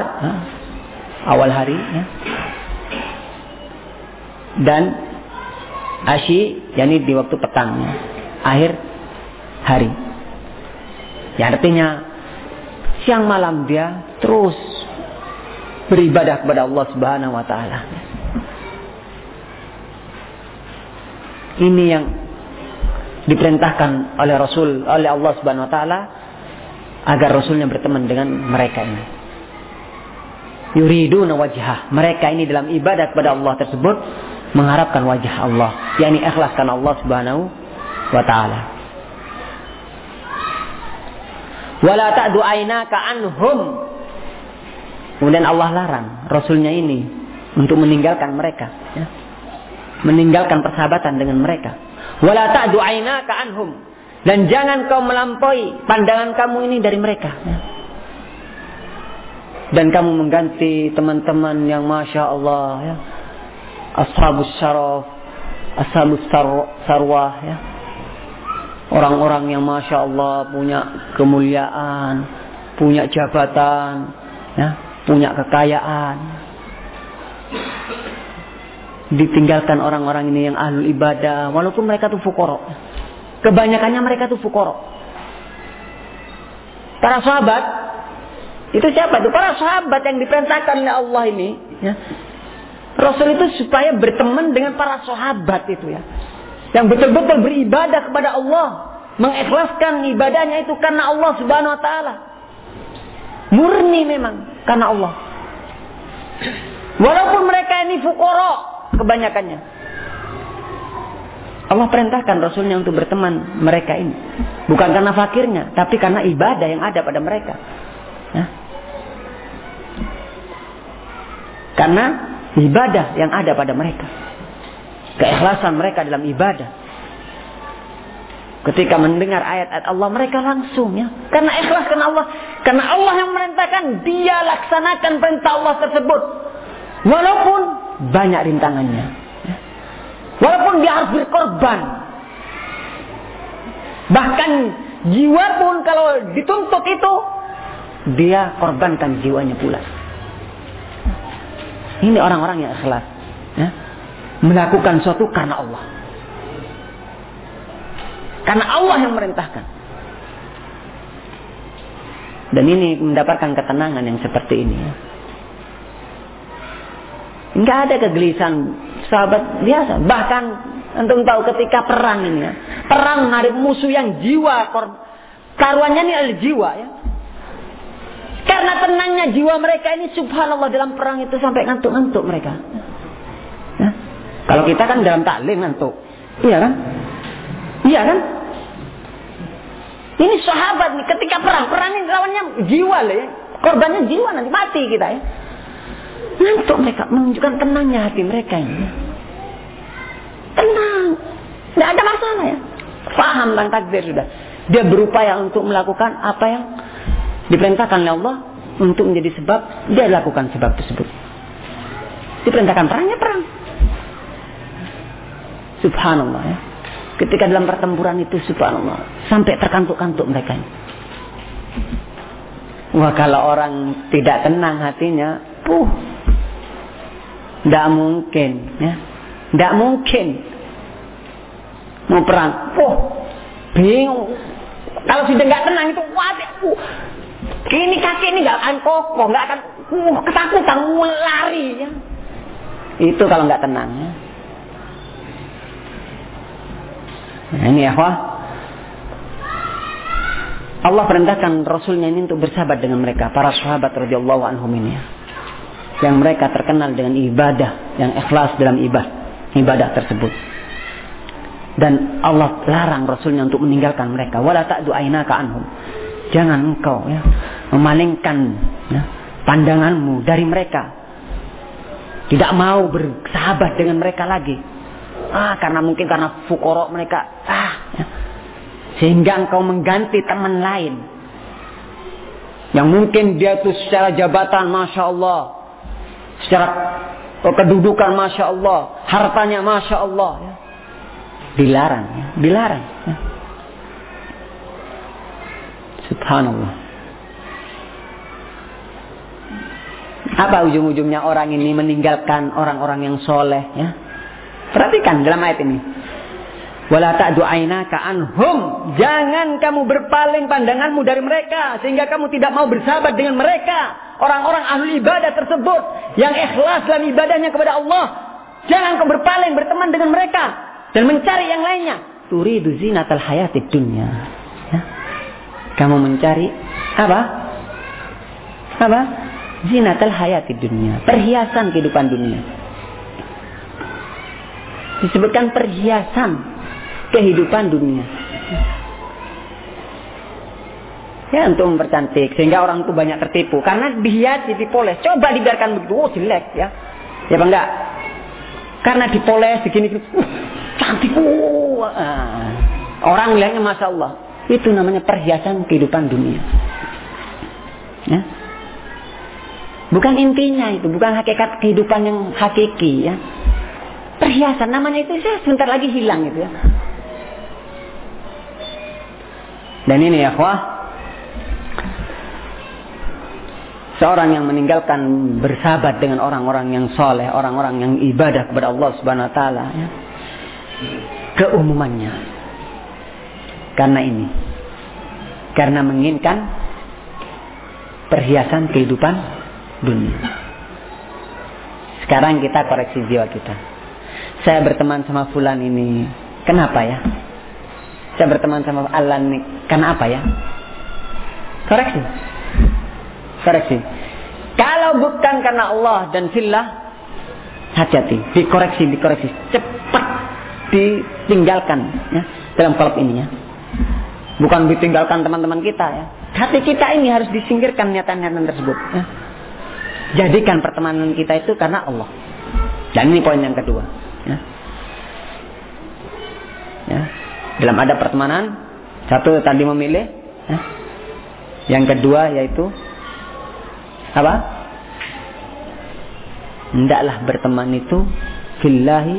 awal hari ya. Dan ashi yakni di waktu petang ya. akhir hari. Ya artinya siang malam dia terus beribadah kepada Allah Subhanahu wa taala. Ini yang diperintahkan oleh Rasul oleh Allah Subhanahu wa taala agar rasulnya berteman dengan mereka ini. Yuriduna wajhah. Mereka ini dalam ibadah kepada Allah tersebut mengharapkan wajah Allah, yakni ikhlaskan Allah Subhanahu wa taala. Wala ta'du ainaka anhum Kemudian Allah larang Rasulnya ini untuk meninggalkan mereka. Ya. Meninggalkan persahabatan dengan mereka. Wala ta'du aynaka anhum. Dan jangan kau melampaui pandangan kamu ini dari mereka. Ya. Dan kamu mengganti teman-teman yang Masya Allah. Ya. Ashabus syaraf. Ashabus sarwah. Ya. Orang-orang yang Masya Allah punya kemuliaan. Punya jabatan. Ya punya kekayaan. Ditinggalkan orang-orang ini yang ahli ibadah, walaupun mereka tuh fukoro. Kebanyakannya mereka tuh fukoro. Para sahabat, itu siapa itu? Para sahabat yang diperintahkan oleh Allah ini. Ya. Rasul itu supaya berteman dengan para sahabat itu ya. Yang betul-betul beribadah kepada Allah. Mengikhlaskan ibadahnya itu karena Allah subhanahu wa ta'ala. Murni memang karena Allah. Walaupun mereka ini fukoro kebanyakannya. Allah perintahkan Rasulnya untuk berteman mereka ini. Bukan karena fakirnya, tapi karena ibadah yang ada pada mereka. Ya. Karena ibadah yang ada pada mereka. Keikhlasan mereka dalam ibadah. Ketika mendengar ayat-ayat Allah mereka langsung ya. Karena ikhlas karena Allah. Karena Allah yang merintahkan dia laksanakan perintah Allah tersebut. Walaupun banyak rintangannya. Ya. Walaupun dia harus berkorban. Bahkan jiwa pun kalau dituntut itu. Dia korbankan jiwanya pula. Ini orang-orang yang ikhlas. Ya. Melakukan sesuatu karena Allah. Karena Allah yang merintahkan. Dan ini mendapatkan ketenangan yang seperti ini. Enggak ada kegelisahan sahabat biasa. Bahkan untuk tahu ketika perang ini ya. Perang hari musuh yang jiwa karuannya ini adalah jiwa ya. Karena tenangnya jiwa mereka ini subhanallah dalam perang itu sampai ngantuk-ngantuk mereka. Kalau kita kan dalam taklim ngantuk. Iya kan? Iya kan? Ini sahabat nih ketika perang, perang ini lawannya jiwa loh ya. Korbannya jiwa nanti mati kita ya. Ngantuk mereka menunjukkan tenangnya hati mereka ini. Tenang. Tidak ada masalah ya. Faham tentang takdir sudah. Dia berupaya untuk melakukan apa yang diperintahkan oleh Allah untuk menjadi sebab dia lakukan sebab tersebut. Diperintahkan perangnya perang. Subhanallah ya. Ketika dalam pertempuran itu subhanallah sampai terkantuk-kantuk mereka. Wah kalau orang tidak tenang hatinya, puh, tidak mungkin, ya, tidak mungkin mau perang. Puh, bingung. Kalau sudah nggak tenang itu, wah, uh, Kini kaki ini nggak akan kokoh, nggak akan uh, ketakutan, lari ya. Itu kalau nggak tenang. Ya. Nah, ini ya, wah. Allah perintahkan Rasulnya ini untuk bersahabat dengan mereka, para sahabat radhiyallahu anhum ini. Ya. Yang mereka terkenal dengan ibadah, yang ikhlas dalam ibadah, ibadah tersebut. Dan Allah larang Rasulnya untuk meninggalkan mereka. Wala ta'du ainaka anhum. Jangan engkau ya, memalingkan ya, pandanganmu dari mereka. Tidak mau bersahabat dengan mereka lagi. Ah, karena mungkin karena fukorok mereka. Ah, ya. sehingga engkau mengganti teman lain. Yang mungkin dia itu secara jabatan, masya Allah, secara kedudukan, masya Allah, hartanya, masya Allah, ya. dilarang, ya. dilarang. Ya. Subhanallah. Apa ujung-ujungnya orang ini meninggalkan orang-orang yang soleh ya? Perhatikan dalam ayat ini. Wala ta'du ainaka anhum. Jangan kamu berpaling pandanganmu dari mereka sehingga kamu tidak mau bersahabat dengan mereka. Orang-orang ahli ibadah tersebut yang ikhlas dalam ibadahnya kepada Allah. Jangan kau berpaling berteman dengan mereka dan mencari yang lainnya. Turidu zinatal hayatid dunya. Ya? Kamu mencari apa? Apa? Zinatal hayati dunia. Perhiasan kehidupan dunia. Disebutkan perhiasan kehidupan dunia. Ya untuk mempercantik sehingga orang itu banyak tertipu karena dihiasi dipoles. Coba dibiarkan begitu, oh jelek ya. Ya bang enggak? Karena dipoles begini, uh, cantik. Uh, orang melihatnya masya Allah. Itu namanya perhiasan kehidupan dunia. Ya. Bukan intinya itu, bukan hakikat kehidupan yang hakiki ya. Perhiasan namanya itu saya sebentar lagi hilang itu ya. Dan ini ya wah seorang yang meninggalkan bersahabat dengan orang-orang yang soleh, orang-orang yang ibadah kepada Allah Subhanahu Wa Taala, ya. keumumannya, karena ini, karena menginginkan perhiasan kehidupan dunia. Sekarang kita koreksi jiwa kita. Saya berteman sama Fulan ini, kenapa ya? Saya berteman sama Alan ini, kenapa ya? Koreksi. Koreksi. Kalau bukan karena Allah dan fillah, hati-hati, dikoreksi, dikoreksi, cepat ditinggalkan ya dalam kolab ini ya. Bukan ditinggalkan teman-teman kita ya. Hati kita ini harus disingkirkan niatan-niatan tersebut ya. Jadikan pertemanan kita itu karena Allah. Dan ini poin yang kedua. Ya. Ya. Dalam ada pertemanan, satu tadi memilih. Ya. Yang kedua yaitu apa? Hendaklah berteman itu fillahi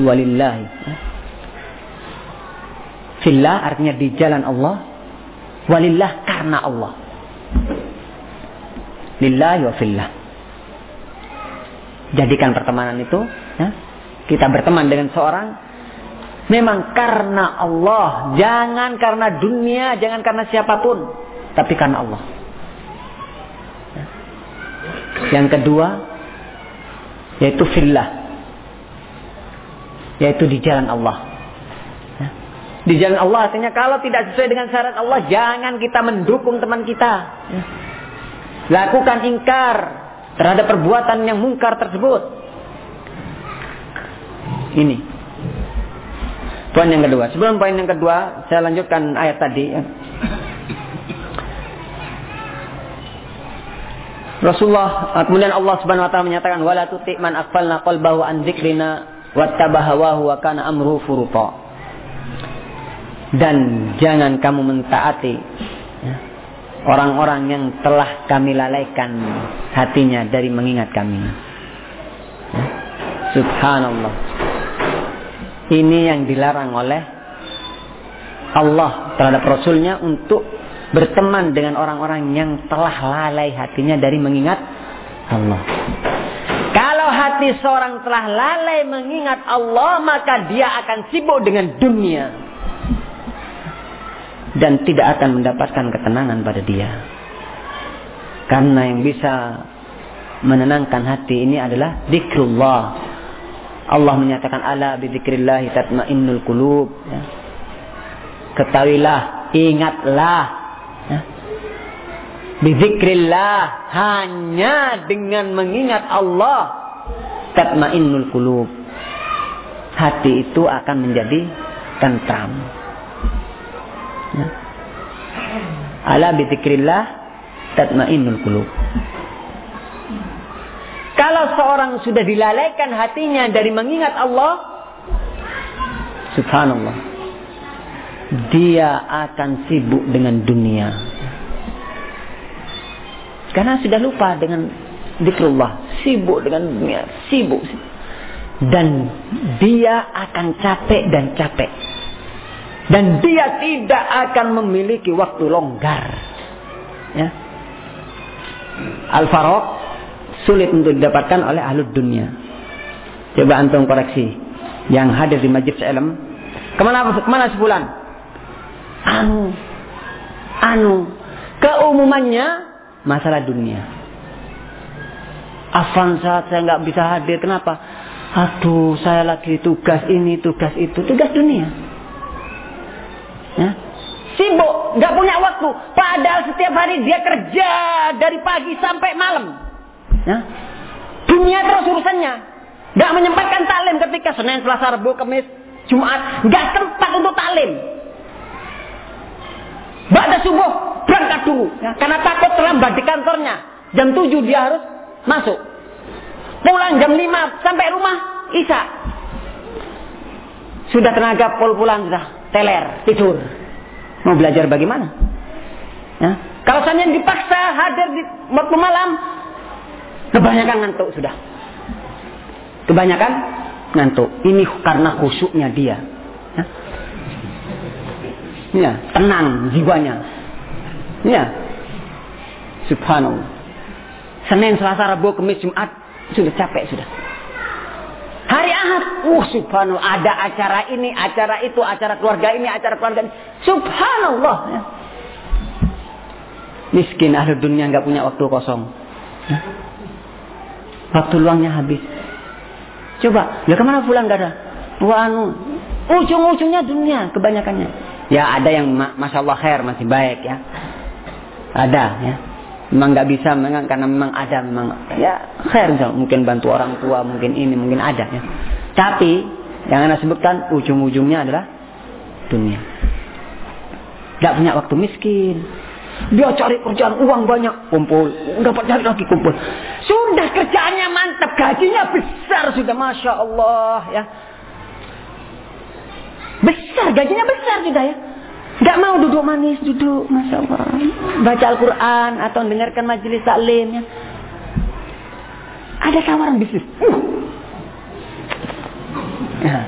walillahi. Ya. Fillah artinya di jalan Allah. Walillah karena Allah. Lillahi wa fillah jadikan pertemanan itu ya, kita berteman dengan seorang memang karena Allah jangan karena dunia jangan karena siapa pun tapi karena Allah. Ya. yang kedua yaitu fillah yaitu di jalan Allah. Di jalan Allah artinya kalau tidak sesuai dengan syarat Allah jangan kita mendukung teman kita. Lakukan ingkar terhadap perbuatan yang mungkar tersebut ini poin yang kedua sebelum poin yang kedua saya lanjutkan ayat tadi ya. Rasulullah kemudian Allah Subhanahu wa taala menyatakan wala tuti man aqfalna qalbahu an dzikrina wattabahawahu wa kana amru furuta. Dan jangan kamu mentaati ya, orang-orang yang telah kami lalaikan hatinya dari mengingat kami. Ya. Subhanallah. Ini yang dilarang oleh Allah terhadap Rasulnya untuk berteman dengan orang-orang yang telah lalai hatinya dari mengingat Allah. Kalau hati seorang telah lalai mengingat Allah, maka dia akan sibuk dengan dunia. Dan tidak akan mendapatkan ketenangan pada dia. Karena yang bisa menenangkan hati ini adalah zikrullah. Allah menyatakan ala bidzikrillah tatmainnul qulub. Ya. Ketahuilah, ingatlah Ya. Hanya dengan mengingat Allah tatmainnul qulub. Hati itu akan menjadi tentram. Ya. Ala bizikrillah tatmainnul qulub. Kalau seorang sudah dilalaikan hatinya dari mengingat Allah, subhanallah dia akan sibuk dengan dunia. Karena sudah lupa dengan zikrullah, sibuk dengan dunia, sibuk. Dan dia akan capek dan capek. Dan dia tidak akan memiliki waktu longgar. Ya. Al-Farok sulit untuk didapatkan oleh ahli dunia. Coba antum koreksi. Yang hadir di Majlis Ilm. Ke mana, ke mana sebulan? anu anu keumumannya masalah dunia Avanza saya nggak bisa hadir kenapa aduh saya lagi tugas ini tugas itu tugas dunia ya? sibuk nggak punya waktu padahal setiap hari dia kerja dari pagi sampai malam ya? dunia terus urusannya nggak menyempatkan talim ketika Senin Selasa Rabu Kamis Jumat nggak sempat untuk talim Ba'da subuh berangkat dulu. Ya, karena takut terlambat di kantornya. Jam 7 dia harus masuk. Pulang jam 5 sampai rumah Isa. Sudah tenaga pul pulang sudah teler tidur. Mau belajar bagaimana? Ya. Kalau saya dipaksa hadir di waktu malam, kebanyakan ngantuk sudah. Kebanyakan ngantuk. Ini karena khusyuknya dia. Ya. Ya, tenang jiwanya. Ya. Subhanallah. Senin, Selasa, Rabu, Kamis, Jumat sudah capek sudah. Hari Ahad, uh subhanallah, ada acara ini, acara itu, acara keluarga ini, acara keluarga ini. Subhanallah. Ya. Miskin ahli dunia nggak punya waktu kosong. Ya. Waktu luangnya habis. Coba, ya ke mana pulang gak ada? Wah, anu, ujung-ujungnya dunia kebanyakannya. Ya ada yang masya Allah khair masih baik ya. Ada ya. Memang nggak bisa memang karena memang ada memang ya khair mungkin bantu orang tua mungkin ini mungkin ada ya. Tapi yang anda sebutkan ujung-ujungnya adalah dunia. Gak punya waktu miskin. Dia cari kerjaan uang banyak, kumpul. Dapat cari lagi kumpul. Sudah kerjaannya mantap, gajinya besar sudah, masya Allah ya. Besar, gajinya besar sudah ya. Gak mau duduk manis, duduk, Masya Allah. Baca Al-Quran atau dengarkan majelis taklim ya. Ada tawaran bisnis. Uh. Ya.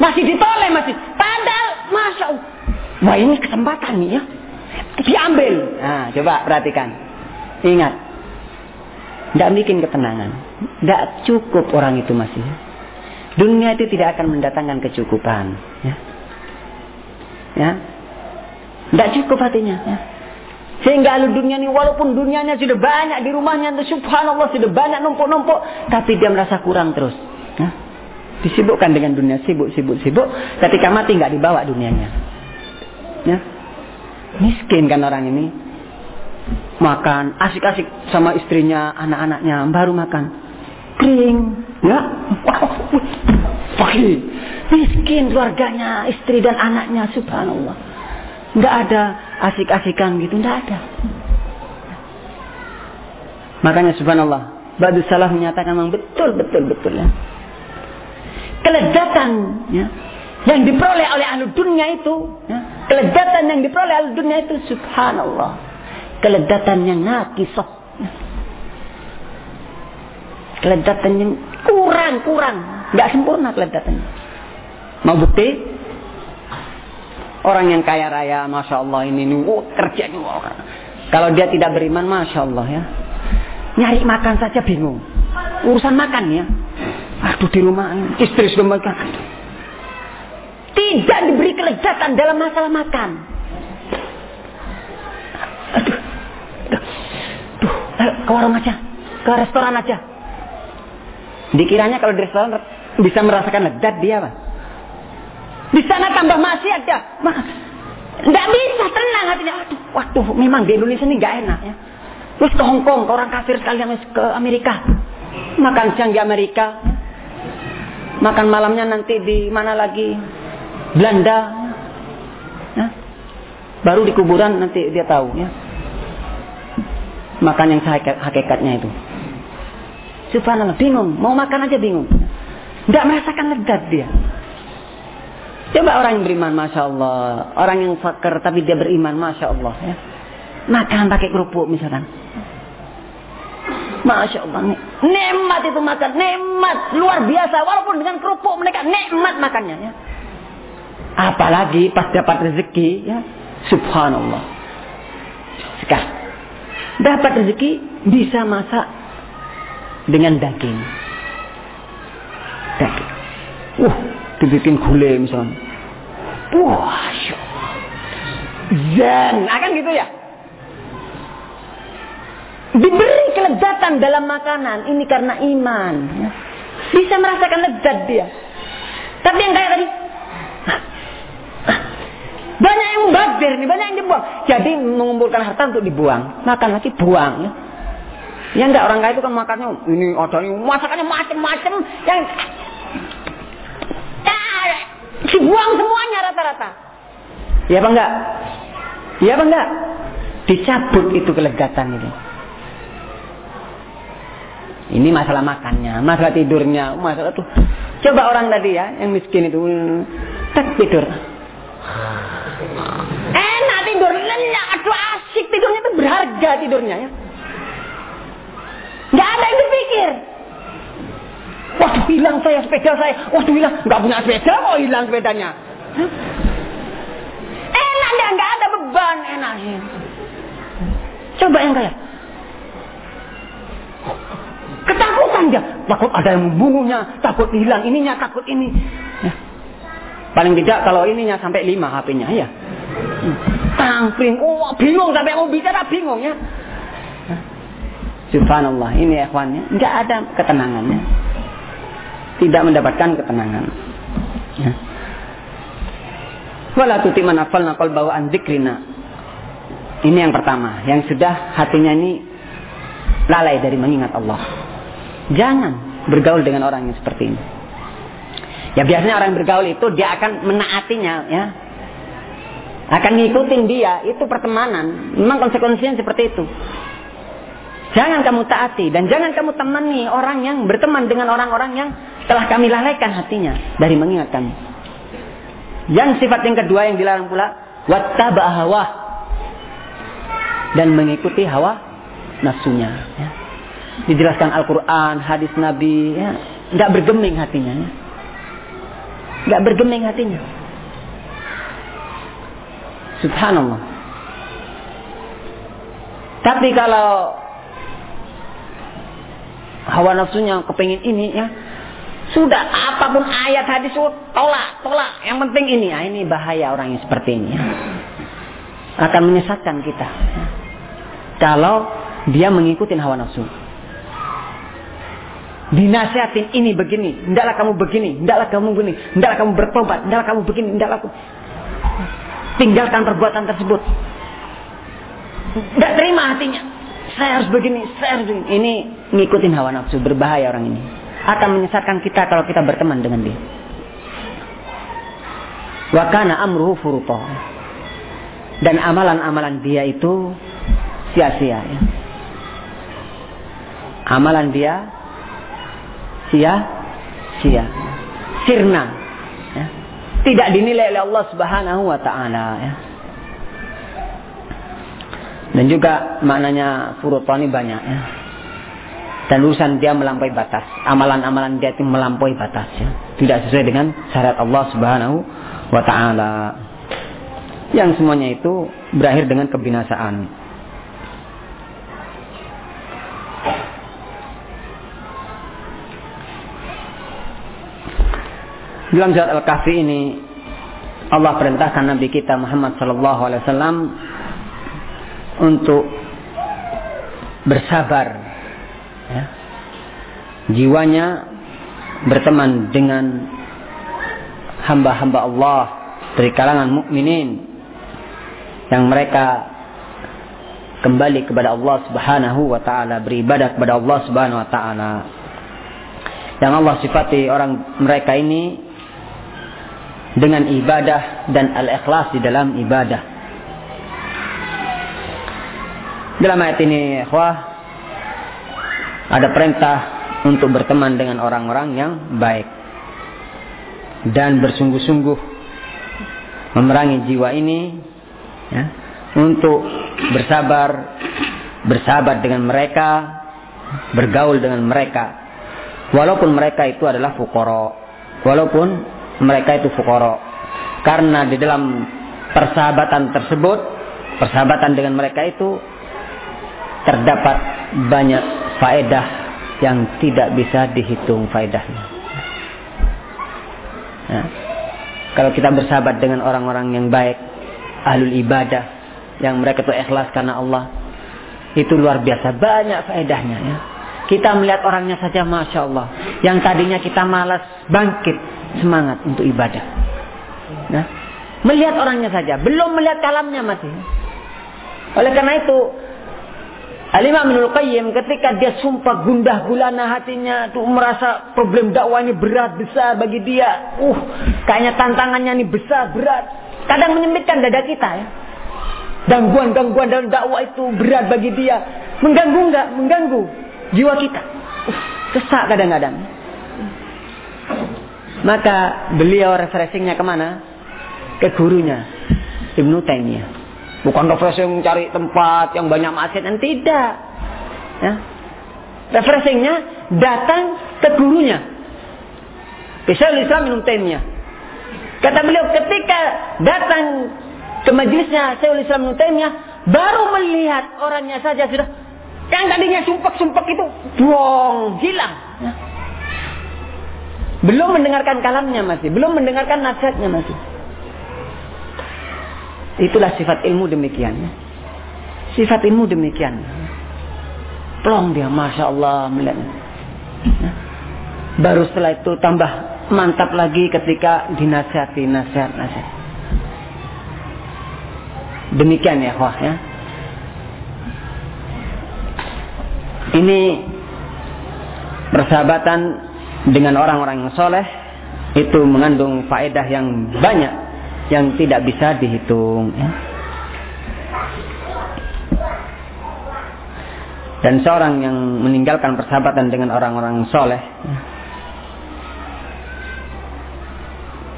Masih ditoleh masih. Padahal, Masya Allah. Wah ini kesempatan nih ya. Diambil. Nah, coba perhatikan. Ingat. Tidak bikin ketenangan. Tidak cukup orang itu masih. Dunia itu tidak akan mendatangkan kecukupan. Ya. Ya. Tidak cukup hatinya. Ya. Sehingga ahli dunia ini walaupun dunianya sudah banyak di rumahnya subhanallah sudah banyak numpuk-numpuk, tapi dia merasa kurang terus. Ya. Disibukkan dengan dunia, sibuk, sibuk, sibuk. Ketika mati nggak dibawa dunianya. Ya. Miskin kan orang ini. Makan, asik-asik sama istrinya, anak-anaknya, baru makan. Kering, ya. Fakir. Miskin keluarganya, istri dan anaknya, subhanallah. Nggak ada asik-asikan gitu, nggak ada. Makanya subhanallah, Badu Salah menyatakan memang betul, betul, betul ya kelezatan ya, yang diperoleh oleh ahlu dunia itu, ya, kelezatan yang diperoleh ahlu dunia itu, subhanallah, kelezatan yang nakisoh, kelezatan yang kurang kurang, nggak sempurna kelezatannya. Mau bukti? Orang yang kaya raya, masya Allah ini, ini oh, kerja ini, oh. Kalau dia tidak beriman, masya Allah ya, nyari makan saja bingung. Urusan makan ya, Aduh di rumah istri sudah makan. Tidak diberi kelezatan dalam masalah makan. Aduh. Duh, ke warung aja. Ke restoran aja. Dikiranya kalau di restoran bisa merasakan lezat dia, Pak. Di sana tambah masih ada. Tidak bisa tenang hatinya. Aduh, waktu memang di Indonesia ini nggak enak ya. Terus ke Hong Kong, ke orang kafir sekalian ke Amerika. Makan siang di Amerika, Makan malamnya nanti di mana lagi? Belanda. Ya. Baru di kuburan nanti dia tahu ya. Makan yang hakikatnya itu. Subhanallah, bingung. Mau makan aja bingung. Tidak merasakan lezat dia. Coba orang yang beriman, Masya Allah. Orang yang fakir tapi dia beriman, Masya Allah. Ya. Makan pakai kerupuk misalkan. Masya Allah. Nikmat itu makan. Nikmat. Luar biasa. Walaupun dengan kerupuk mereka nikmat makannya. Ya. Apalagi pas dapat rezeki. Ya. Subhanallah. Sekarang. Dapat rezeki bisa masak dengan daging. Daging. Uh, dibikin gulai misalnya. Wah, Zen. Akan gitu ya? Diberi kelezatan dalam makanan. Ini karena iman. Bisa merasakan lezat dia. Tapi yang kayak tadi. Banyak yang membazir nih, banyak yang dibuang. Jadi mengumpulkan harta untuk dibuang. Makan lagi buang. Ya, enggak orang kaya itu kan makannya ini ada ini masakannya macam-macam yang ya, dibuang semuanya rata-rata. Ya apa enggak? Ya apa enggak? Dicabut itu kelegatan itu. Ini masalah makannya, masalah tidurnya, masalah tuh. Coba orang tadi ya, yang miskin itu, tak tidur. Enak tidur, nyenyak, aduh asik tidurnya itu berharga tidurnya ya. Gak ada yang berpikir. Waduh hilang saya sepeda saya, waduh hilang, nggak punya sepeda kok hilang sepedanya. Enak deh, nggak ada beban enaknya. Coba yang kayak, Ketakutan dia. Takut ada yang membunuhnya, takut hilang ininya, takut ini. Paling tidak kalau ininya sampai lima HP-nya ya. Tangkring, oh bingung sampai mau bicara bingung ya. Subhanallah, ini ya kawannya, enggak ada ketenangannya. Tidak mendapatkan ketenangan. Ya. Wala tuti manafal nakal bawaan zikrina. Ini yang pertama, yang sudah hatinya ini lalai dari mengingat Allah. Jangan bergaul dengan orang yang seperti ini. Ya biasanya orang yang bergaul itu dia akan menaatinya ya. Akan ngikutin dia, itu pertemanan. Memang konsekuensinya seperti itu. Jangan kamu taati dan jangan kamu temani orang yang berteman dengan orang-orang yang telah kami lalaikan hatinya dari mengingat kami. Yang sifat yang kedua yang dilarang pula wattaba hawa dan mengikuti hawa nafsunya. Ya dijelaskan Al-Quran, hadis Nabi, ya, nggak bergeming hatinya, ya. Nggak bergeming hatinya. Subhanallah. Tapi kalau hawa nafsunya kepingin ini ya, sudah apa pun ayat hadis tolak, tolak. Yang penting ini, ya, ini bahaya orang yang seperti ini. Ya. Akan menyesatkan kita. Ya. kalau dia mengikuti hawa nafsu. Dinasihatin ini begini, hendaklah kamu begini, hendaklah kamu begini, hendaklah kamu bertobat, hendaklah kamu begini, hendaklah kamu tinggalkan perbuatan tersebut. Tidak terima hatinya. Saya harus begini, saya harus begini. Ini ngikutin hawa nafsu, berbahaya orang ini. Akan menyesatkan kita kalau kita berteman dengan dia. Wakana amruhu furutoh. Dan amalan-amalan dia itu sia-sia. Ya. Amalan dia sia-sia. Sirna. Ya. Tidak dinilai oleh Allah Subhanahu wa taala ya. Dan juga maknanya furutoni banyak ya. Dan urusan dia melampaui batas. Amalan-amalan dia itu melampaui batas ya. Tidak sesuai dengan syarat Allah Subhanahu wa taala. Yang semuanya itu berakhir dengan kebinasaan. Dalam surat Al-Kahfi ini Allah perintahkan Nabi kita Muhammad sallallahu alaihi wasallam untuk bersabar ya. jiwanya berteman dengan hamba-hamba Allah dari kalangan mukminin yang mereka kembali kepada Allah Subhanahu wa taala beribadah kepada Allah Subhanahu wa taala yang Allah sifati orang mereka ini dengan ibadah dan al-ikhlas di dalam ibadah. Dalam ayat ini, wah, ada perintah untuk berteman dengan orang-orang yang baik dan bersungguh-sungguh memerangi jiwa ini ya, untuk bersabar bersahabat dengan mereka bergaul dengan mereka. Walaupun mereka itu adalah fukoro walaupun mereka itu fukoro karena di dalam persahabatan tersebut persahabatan dengan mereka itu terdapat banyak faedah yang tidak bisa dihitung faedahnya. Nah, kalau kita bersahabat dengan orang-orang yang baik, ahlul ibadah, yang mereka itu ikhlas karena Allah, itu luar biasa banyak faedahnya ya. Kita melihat orangnya saja masya Allah, yang tadinya kita malas bangkit semangat untuk ibadah. Nah, melihat orangnya saja, belum melihat kalamnya masih. Oleh karena itu, Al-Imam Ibnul Qayyim ketika dia sumpah gundah gulana hatinya tuh merasa problem dakwah ini berat besar bagi dia. Uh, kayaknya tantangannya ini besar berat. Kadang menyempitkan dada kita ya. Gangguan-gangguan dalam dakwah itu berat bagi dia. Mengganggu enggak? Mengganggu jiwa kita. Uh, kesak kadang-kadang. Maka beliau refreshingnya ke mana? Ke gurunya. Ibnu Taimiyah. Bukan refreshing cari tempat yang banyak maksiat dan tidak. Ya. Refreshingnya datang ke gurunya. Bisa Islam minum temnya. Kata beliau ketika datang ke majelisnya Syaikhul Islam minum temnya, baru melihat orangnya saja sudah yang tadinya sumpek-sumpek itu buang hilang. Ya. Belum mendengarkan kalamnya masih, belum mendengarkan nasihatnya masih. Itulah sifat ilmu demikian. Sifat ilmu demikian. Plong dia, masya Allah. Baru setelah itu tambah mantap lagi ketika dinasihati nasihat nasihat. Demikian ya, wah ya. Ini persahabatan dengan orang-orang yang soleh itu mengandung faedah yang banyak yang tidak bisa dihitung. Ya. Dan seorang yang meninggalkan persahabatan dengan orang-orang soleh,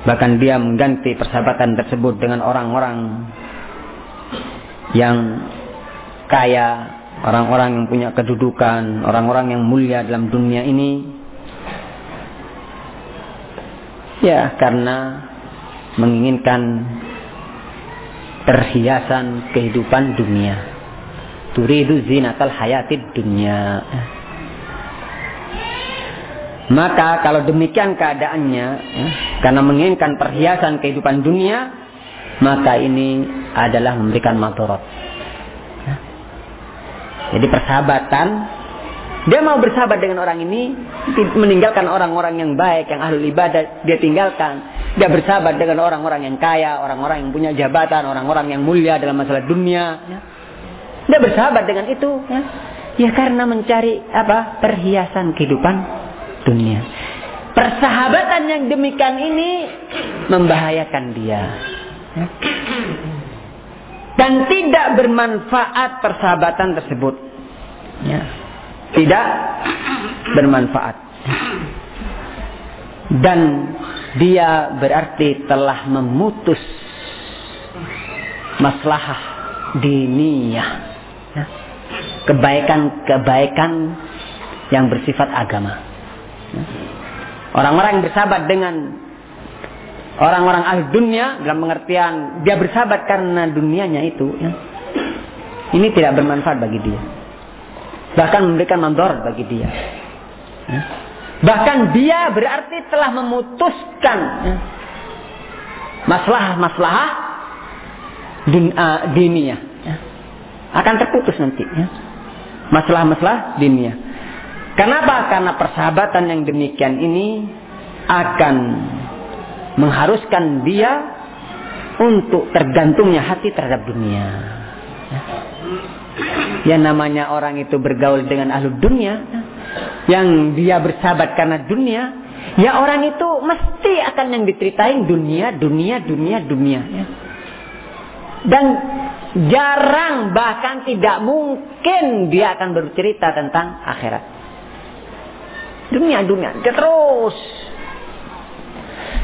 bahkan dia mengganti persahabatan tersebut dengan orang-orang yang kaya, orang-orang yang punya kedudukan, orang-orang yang mulia dalam dunia ini. Ya, karena menginginkan perhiasan kehidupan dunia. Turidu zinatal hayatid dunia. Maka kalau demikian keadaannya, ya, karena menginginkan perhiasan kehidupan dunia, maka ini adalah memberikan madarat. Ya. Jadi persahabatan dia mau bersahabat dengan orang ini, meninggalkan orang-orang yang baik, yang ahli ibadah, dia tinggalkan. Dia bersahabat dengan orang-orang yang kaya, orang-orang yang punya jabatan, orang-orang yang mulia dalam masalah dunia. Ya. Dia bersahabat dengan itu, ya, ya karena mencari apa perhiasan kehidupan dunia. Persahabatan yang demikian ini membahayakan dia. Ya. Dan tidak bermanfaat persahabatan tersebut. Ya tidak bermanfaat. Dan dia berarti telah memutus maslahah. Ya. Kebaikan-kebaikan yang bersifat agama. Orang-orang yang bersahabat dengan orang-orang ahli dunia dalam pengertian dia bersahabat karena dunianya itu ya. Ini tidak bermanfaat bagi dia bahkan memberikan mandor bagi dia. Ya. Bahkan dia berarti telah memutuskan ya, masalah-masalah din, uh, dinia. Ya. Akan terputus nanti. Masalah-masalah dinia. Kenapa? Karena persahabatan yang demikian ini akan mengharuskan dia untuk tergantungnya hati terhadap dunia. Ya. Yang namanya orang itu bergaul dengan ahlu dunia. Yang dia bersahabat karena dunia. Ya orang itu mesti akan yang diceritain dunia, dunia, dunia, dunia. Dan jarang bahkan tidak mungkin dia akan bercerita tentang akhirat. Dunia, dunia. Terus.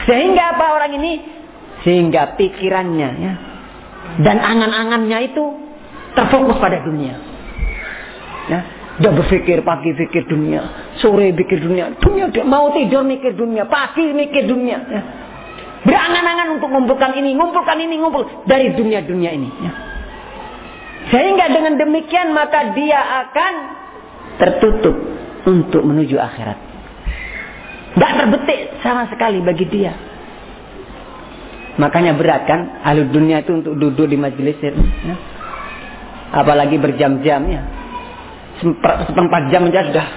Sehingga apa orang ini? Sehingga pikirannya ya. Dan angan-angannya itu terfokus pada dunia. Ya, dia berpikir pagi pikir dunia, sore pikir dunia, dunia dia mau tidur mikir dunia, pagi mikir dunia. Ya. Berangan-angan untuk mengumpulkan ini, mengumpulkan ini, ngumpul dari dunia-dunia ini. Ya. Sehingga dengan demikian maka dia akan tertutup untuk menuju akhirat. Tidak terbetik sama sekali bagi dia. Makanya berat kan ahli dunia itu untuk duduk di majelis ya apalagi berjam-jam ya. Seperempat jam saja sudah.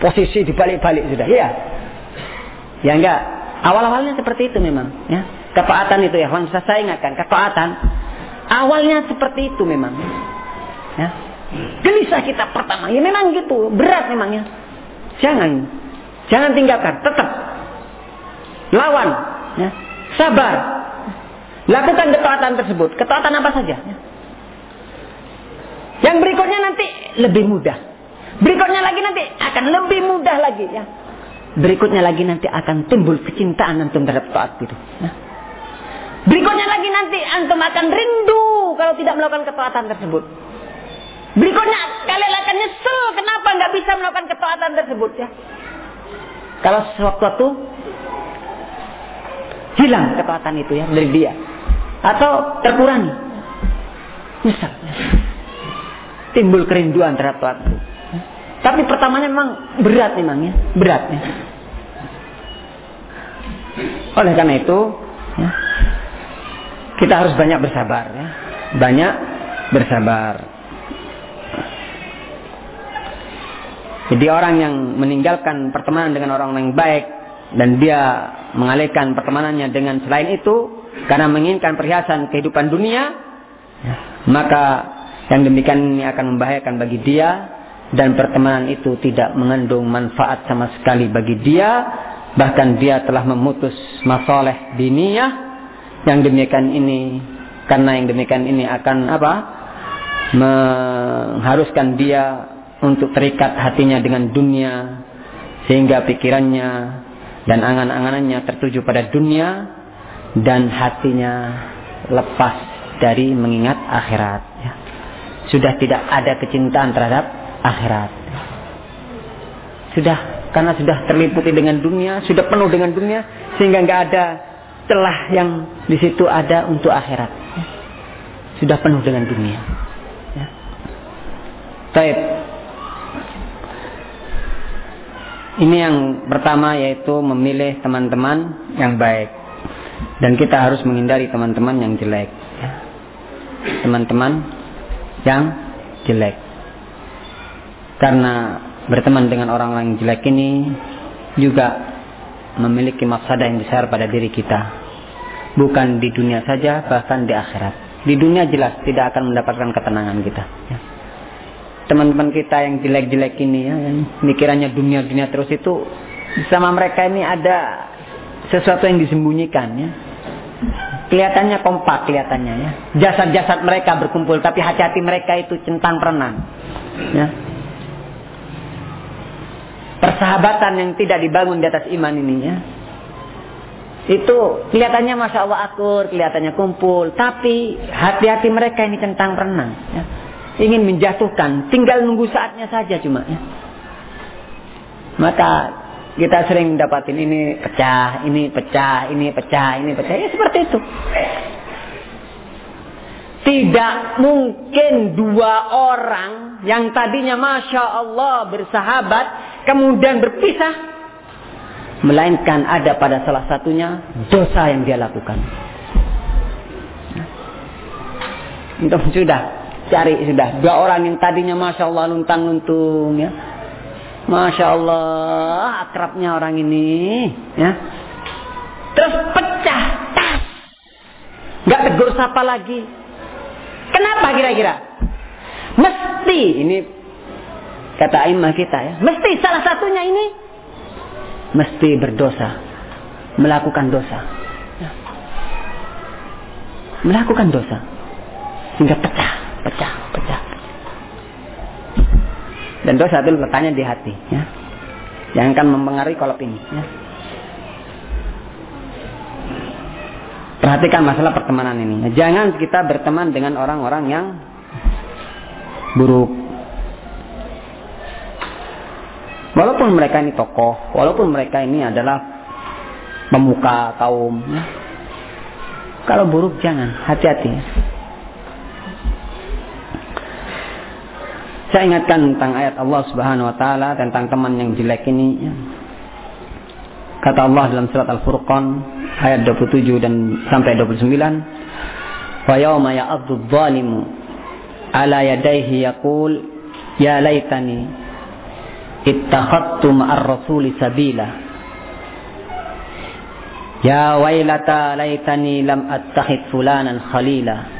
Posisi dibalik-balik sudah ya ya enggak. Awal-awalnya seperti itu memang ya. Ketaatan itu ya. Saya, saya ingatkan ketaatan awalnya seperti itu memang ya. Gelisah kita pertama ya memang gitu. Berat memangnya jangan. Jangan tinggalkan tetap. Lawan ya. Sabar. Lakukan ketaatan tersebut. Ketaatan apa saja ya. Yang berikutnya nanti lebih mudah. Berikutnya lagi nanti akan lebih mudah lagi ya. Berikutnya lagi nanti akan timbul kecintaan antum terhadap taat itu. Ya. Berikutnya lagi nanti antum akan rindu kalau tidak melakukan ketaatan tersebut. Berikutnya kalian akan nyesel kenapa nggak bisa melakukan ketaatan tersebut ya. Kalau sewaktu-waktu hilang ketaatan itu ya dari dia atau terkurangi. Nyesel. Timbul kerinduan terhadap waktu. Tapi pertamanya memang berat memang ya, berat ya. Oleh karena itu, ya, kita harus banyak bersabar ya, banyak bersabar. Jadi orang yang meninggalkan pertemanan dengan orang yang baik dan dia mengalihkan pertemanannya dengan selain itu karena menginginkan perhiasan kehidupan dunia, ya, maka yang demikian ini akan membahayakan bagi dia dan pertemanan itu tidak mengandung manfaat sama sekali bagi dia. Bahkan dia telah memutus masalah dunia yang demikian ini karena yang demikian ini akan apa? Mengharuskan dia untuk terikat hatinya dengan dunia sehingga pikirannya dan angan-anganannya tertuju pada dunia dan hatinya lepas dari mengingat akhirat ya sudah tidak ada kecintaan terhadap akhirat. Sudah karena sudah terliputi dengan dunia, sudah penuh dengan dunia sehingga nggak ada celah yang di situ ada untuk akhirat. Sudah penuh dengan dunia. Ya. Taib. Ini yang pertama yaitu memilih teman-teman yang baik. Dan kita harus menghindari teman-teman yang jelek. Ya. Teman-teman yang jelek. Karena berteman dengan orang-orang yang jelek ini juga memiliki mafsadah yang besar pada diri kita. Bukan di dunia saja, bahkan di akhirat. Di dunia jelas tidak akan mendapatkan ketenangan kita. Ya. Teman-teman kita yang jelek-jelek ini ya, yang mikirannya dunia-dunia terus itu sama mereka ini ada sesuatu yang disembunyikan ya. Kelihatannya kompak kelihatannya ya. Jasad-jasad mereka berkumpul tapi hati-hati mereka itu centang perenang. Ya. Persahabatan yang tidak dibangun di atas iman ini ya. Itu kelihatannya masya Allah akur, kelihatannya kumpul, tapi hati-hati mereka ini centang perenang. Ya. Ingin menjatuhkan, tinggal nunggu saatnya saja cuma ya. Maka kita sering dapatin ini pecah, ini pecah, ini pecah, ini pecah. Ya seperti itu. Tidak mungkin dua orang yang tadinya Masya Allah bersahabat kemudian berpisah. Melainkan ada pada salah satunya dosa yang dia lakukan. Itu sudah cari sudah dua orang yang tadinya Masya Allah luntang luntung ya Masya Allah, akrabnya orang ini, ya. Terus pecah, tas. Gak tegur sapa lagi. Kenapa kira-kira? Mesti, ini kata imam kita ya. Mesti salah satunya ini. Mesti berdosa. Melakukan dosa. Ya. Melakukan dosa. Sehingga pecah, pecah, pecah. Dan dosa itu letaknya di hati. Ya. Jangan kan mempengaruhi kolop ini. Ya. Perhatikan masalah pertemanan ini. Jangan kita berteman dengan orang-orang yang buruk. Walaupun mereka ini tokoh, walaupun mereka ini adalah pemuka kaum. Ya. Kalau buruk jangan, hati-hati. Saya ingatkan tentang ayat Allah Subhanahu wa taala tentang teman yang jelek ini. Kata Allah dalam surat Al-Furqan ayat 27 dan sampai 29, "Wa yauma ya'addu dzalimu ala yadayhi yaqul ya laitani ittakhadtu ma'ar rasuli sabila." Ya wailata laitani lam attakhid fulanan khalila.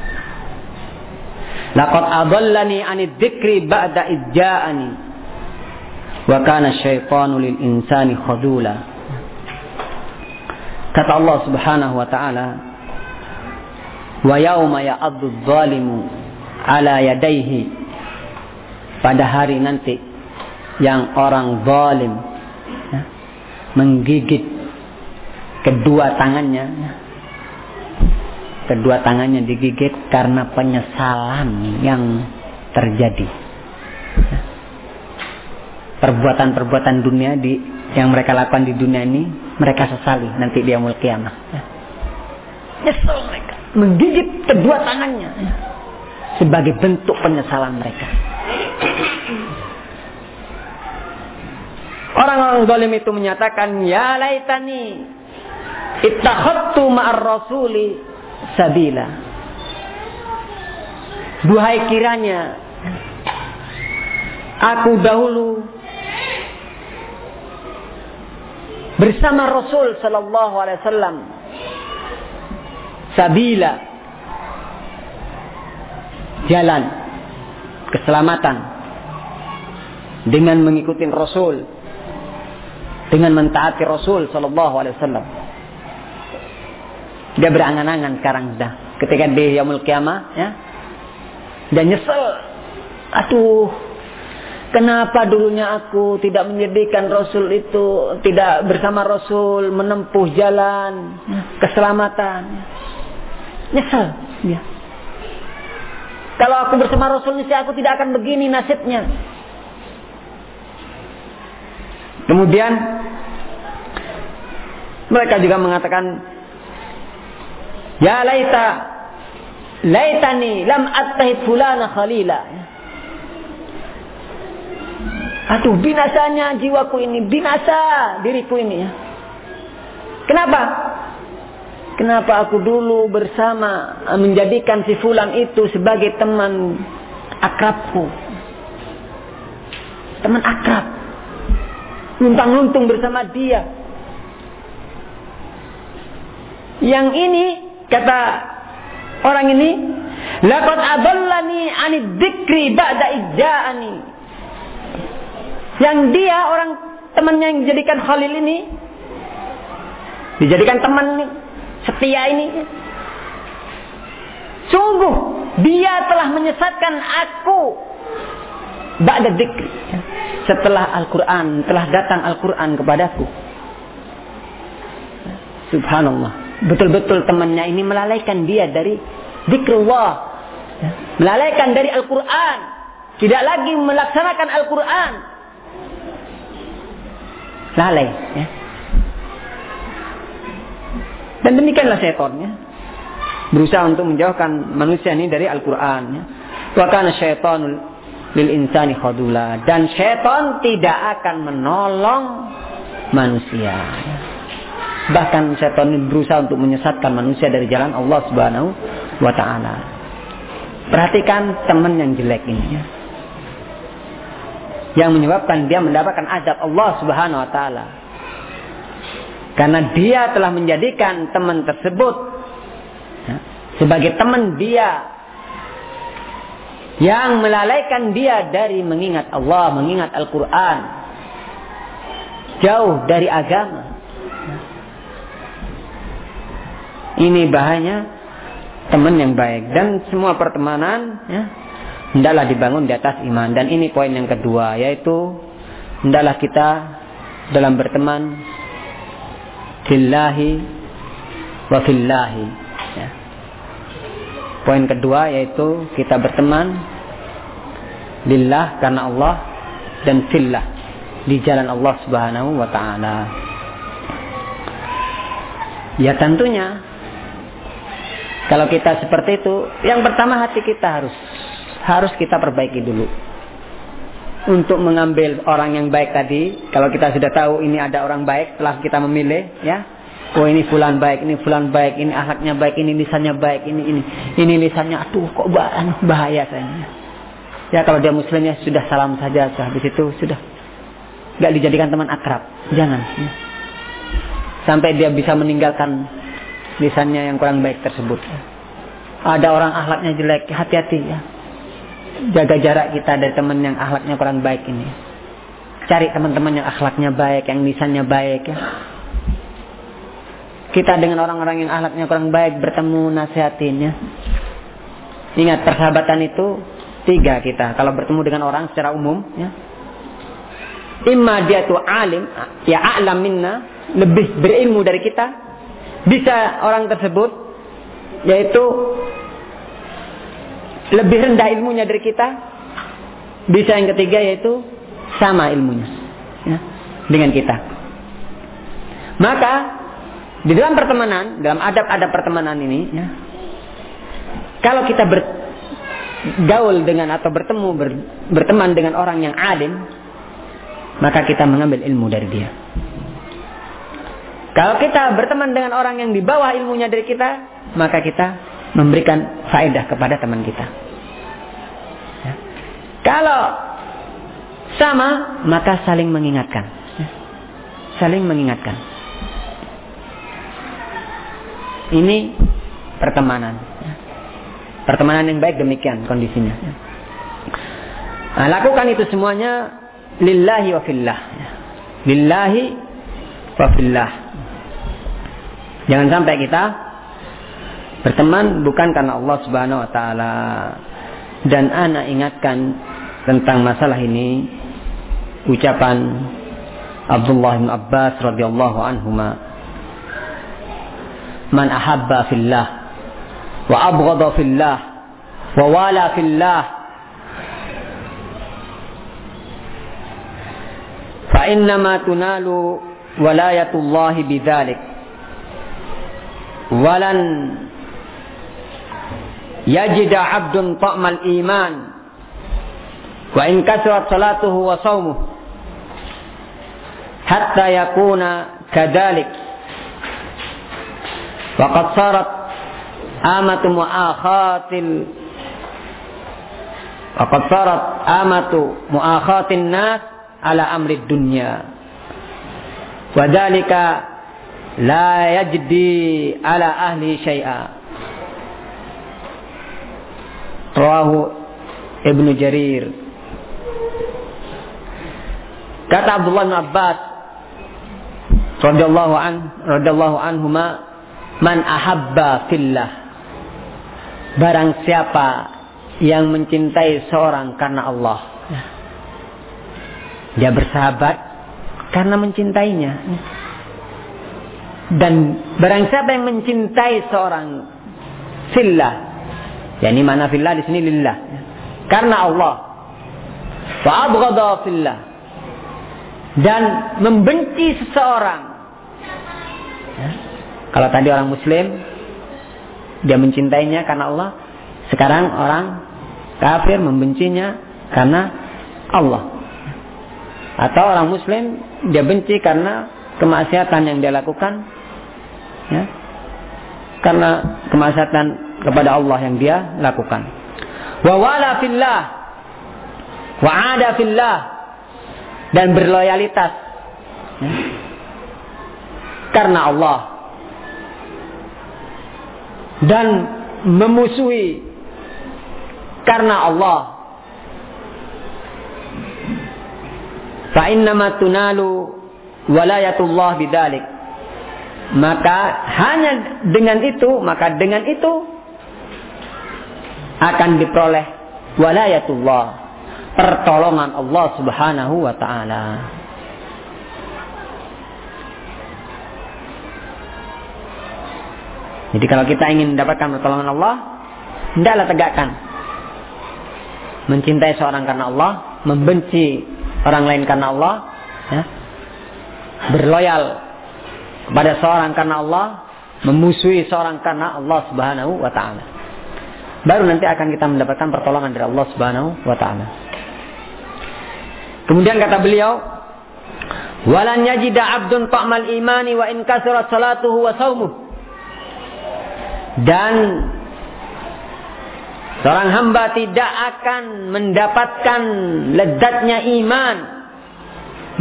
Laqad adallani 'anid dzikri ba'da idja'ani. Wa kana syaitanu lil insani khadula. Kata Allah Subhanahu wa taala, "Wa yauma ya'addu dzalimu 'ala yadayhi." Pada hari nanti yang orang zalim ya, menggigit kedua tangannya kedua tangannya digigit karena penyesalan yang terjadi. Perbuatan-perbuatan dunia di yang mereka lakukan di dunia ini mereka sesali nanti dia mulai kiamat. Nyesel mereka menggigit kedua tangannya sebagai bentuk penyesalan mereka. Orang-orang zalim itu menyatakan, Ya laitani ittakhadtu ma'ar rasuli sabila. Duhai kiranya aku dahulu bersama Rasul sallallahu alaihi wasallam sabila jalan keselamatan dengan mengikuti Rasul dengan mentaati Rasul sallallahu alaihi wasallam dia berangan-angan sekarang sudah. Ketika di Yaumul Kiamah, ya. Dan nyesel. Aduh, kenapa dulunya aku tidak menjadikan Rasul itu tidak bersama Rasul menempuh jalan keselamatan. Nyesel dia. Kalau aku bersama Rasul niscaya aku tidak akan begini nasibnya. Kemudian mereka juga mengatakan Ya laita laitani lam attahid fulana khalila. Aduh binasanya jiwaku ini, binasa diriku ini ya. Kenapa? Kenapa aku dulu bersama menjadikan si fulan itu sebagai teman akrabku? teman akrab. Luntang-luntung bersama dia. Yang ini kata orang ini, laqad adallani 'anid ba'da idza'ani. Yang dia orang temannya yang dijadikan Khalil ini dijadikan teman nih, setia ini. Sungguh dia telah menyesatkan aku ba'da dzikri. Setelah Al-Qur'an telah datang Al-Qur'an kepadaku. Subhanallah betul-betul temannya ini melalaikan dia dari zikrullah melalaikan dari Al-Qur'an tidak lagi melaksanakan Al-Qur'an lalai ya. dan demikianlah setonnya berusaha untuk menjauhkan manusia ini dari Al-Quran ya. syaitanul lil insani khadula dan syaitan tidak akan menolong manusia ya. Bahkan syaitan ini berusaha untuk menyesatkan manusia dari jalan Allah Subhanahu wa taala perhatikan teman yang jelek ini ya yang menyebabkan dia mendapatkan azab Allah Subhanahu wa taala. Karena dia telah menjadikan teman tersebut ya, sebagai teman dia yang melalaikan dia dari mengingat Allah, mengingat Al-Qur'an. Jauh dari agama. Ini bahaya teman yang baik. Dan semua pertemanan ya, hendaklah dibangun di atas iman. Dan ini poin yang kedua yaitu hendaklah kita dalam berteman fillahi wa fillahi ya. poin kedua yaitu kita berteman lillah karena Allah dan fillah di jalan Allah Subhanahu wa taala. Ya tentunya kalau kita seperti itu yang pertama hati kita harus harus kita perbaiki dulu. Untuk mengambil orang yang baik tadi, kalau kita sudah tahu ini ada orang baik, setelah kita memilih, ya, oh ini fulan baik, ini fulan baik, ini akhlaknya baik, ini lisannya baik, ini ini ini lisannya, aduh kok anu, bahaya saya. Ya kalau dia muslimnya sudah salam saja, habis itu sudah nggak dijadikan teman akrab, jangan. Ya. Sampai dia bisa meninggalkan lisannya yang kurang baik tersebut. Ada orang akhlaknya jelek, hati-hati ya jaga jarak kita dari teman yang akhlaknya kurang baik ini. Cari teman-teman yang akhlaknya baik, yang lisannya baik ya. Kita dengan orang-orang yang akhlaknya kurang baik bertemu nasihatin ya. Ingat persahabatan itu tiga kita. Kalau bertemu dengan orang secara umum ya. Imma dia tuh alim, ya a'lam minna, lebih berilmu dari kita. Bisa orang tersebut yaitu lebih rendah ilmunya dari kita. Bisa yang ketiga yaitu sama ilmunya ya, dengan kita. Maka di dalam pertemanan, dalam adab-adab pertemanan ini, ya, kalau kita bergaul dengan atau bertemu ber, berteman dengan orang yang alim, maka kita mengambil ilmu dari dia. Kalau kita berteman dengan orang yang di bawah ilmunya dari kita, maka kita memberikan faedah kepada teman kita. Ya. Kalau sama, maka saling mengingatkan. Ya. Saling mengingatkan. Ini pertemanan. Ya. Pertemanan yang baik demikian kondisinya. Ya. Nah, lakukan itu semuanya lillahi wa fillah. Ya. Lillahi wa fillah. Jangan sampai kita Berteman bukan karena Allah Subhanahu wa taala. Dan ana ingatkan tentang masalah ini ucapan Abdullah bin Abbas radhiyallahu anhuma Man ahabba fillah wa abghada fillah wa wala fillah fa innama tunalu walayatullahi bidzalik walan yajida abdun ta'mal iman. Wa in kasrat salatuhu wa sawmuhu hatta yakuna wa sarat amatu muakhatil wa qad sarat amatu muakhatin nas ala amri dunya. Wadhalika la yajdi ala ahli syai'a. Rawahu Ibnu Jarir. Kata Abdullah bin Abbas radhiyallahu an radhiyallahu anhuma man ahabba fillah barang siapa yang mencintai seorang karena Allah dia bersahabat karena mencintainya dan barang siapa yang mencintai seorang fillah yakni mana fillah di sini lillah. Karena Allah. Wa abghadha fillah. Dan membenci seseorang. Ya. kalau tadi orang muslim dia mencintainya karena Allah. Sekarang orang kafir membencinya karena Allah. Atau orang muslim dia benci karena kemaksiatan yang dia lakukan ya. Karena kemaksiatan kepada Allah yang dia lakukan. Wa wala fillah. Wa ada fillah. Dan berloyalitas. Ya. karena Allah. Dan memusuhi. Karena Allah. Fa innama tunalu walayatullah bidalik maka hanya dengan itu maka dengan itu akan diperoleh walayatullah pertolongan Allah Subhanahu wa taala. Jadi kalau kita ingin mendapatkan pertolongan Allah, hendaklah tegakkan. Mencintai seorang karena Allah, membenci orang lain karena Allah, ya. berloyal kepada seorang karena Allah, memusuhi seorang karena Allah Subhanahu wa taala. Baru nanti akan kita mendapatkan pertolongan dari Allah Subhanahu wa taala. Kemudian kata beliau, "Walan yajida 'abdun ta'mal imani wa in kasrat salatuhu wa saumuh." Dan seorang hamba tidak akan mendapatkan lezatnya iman,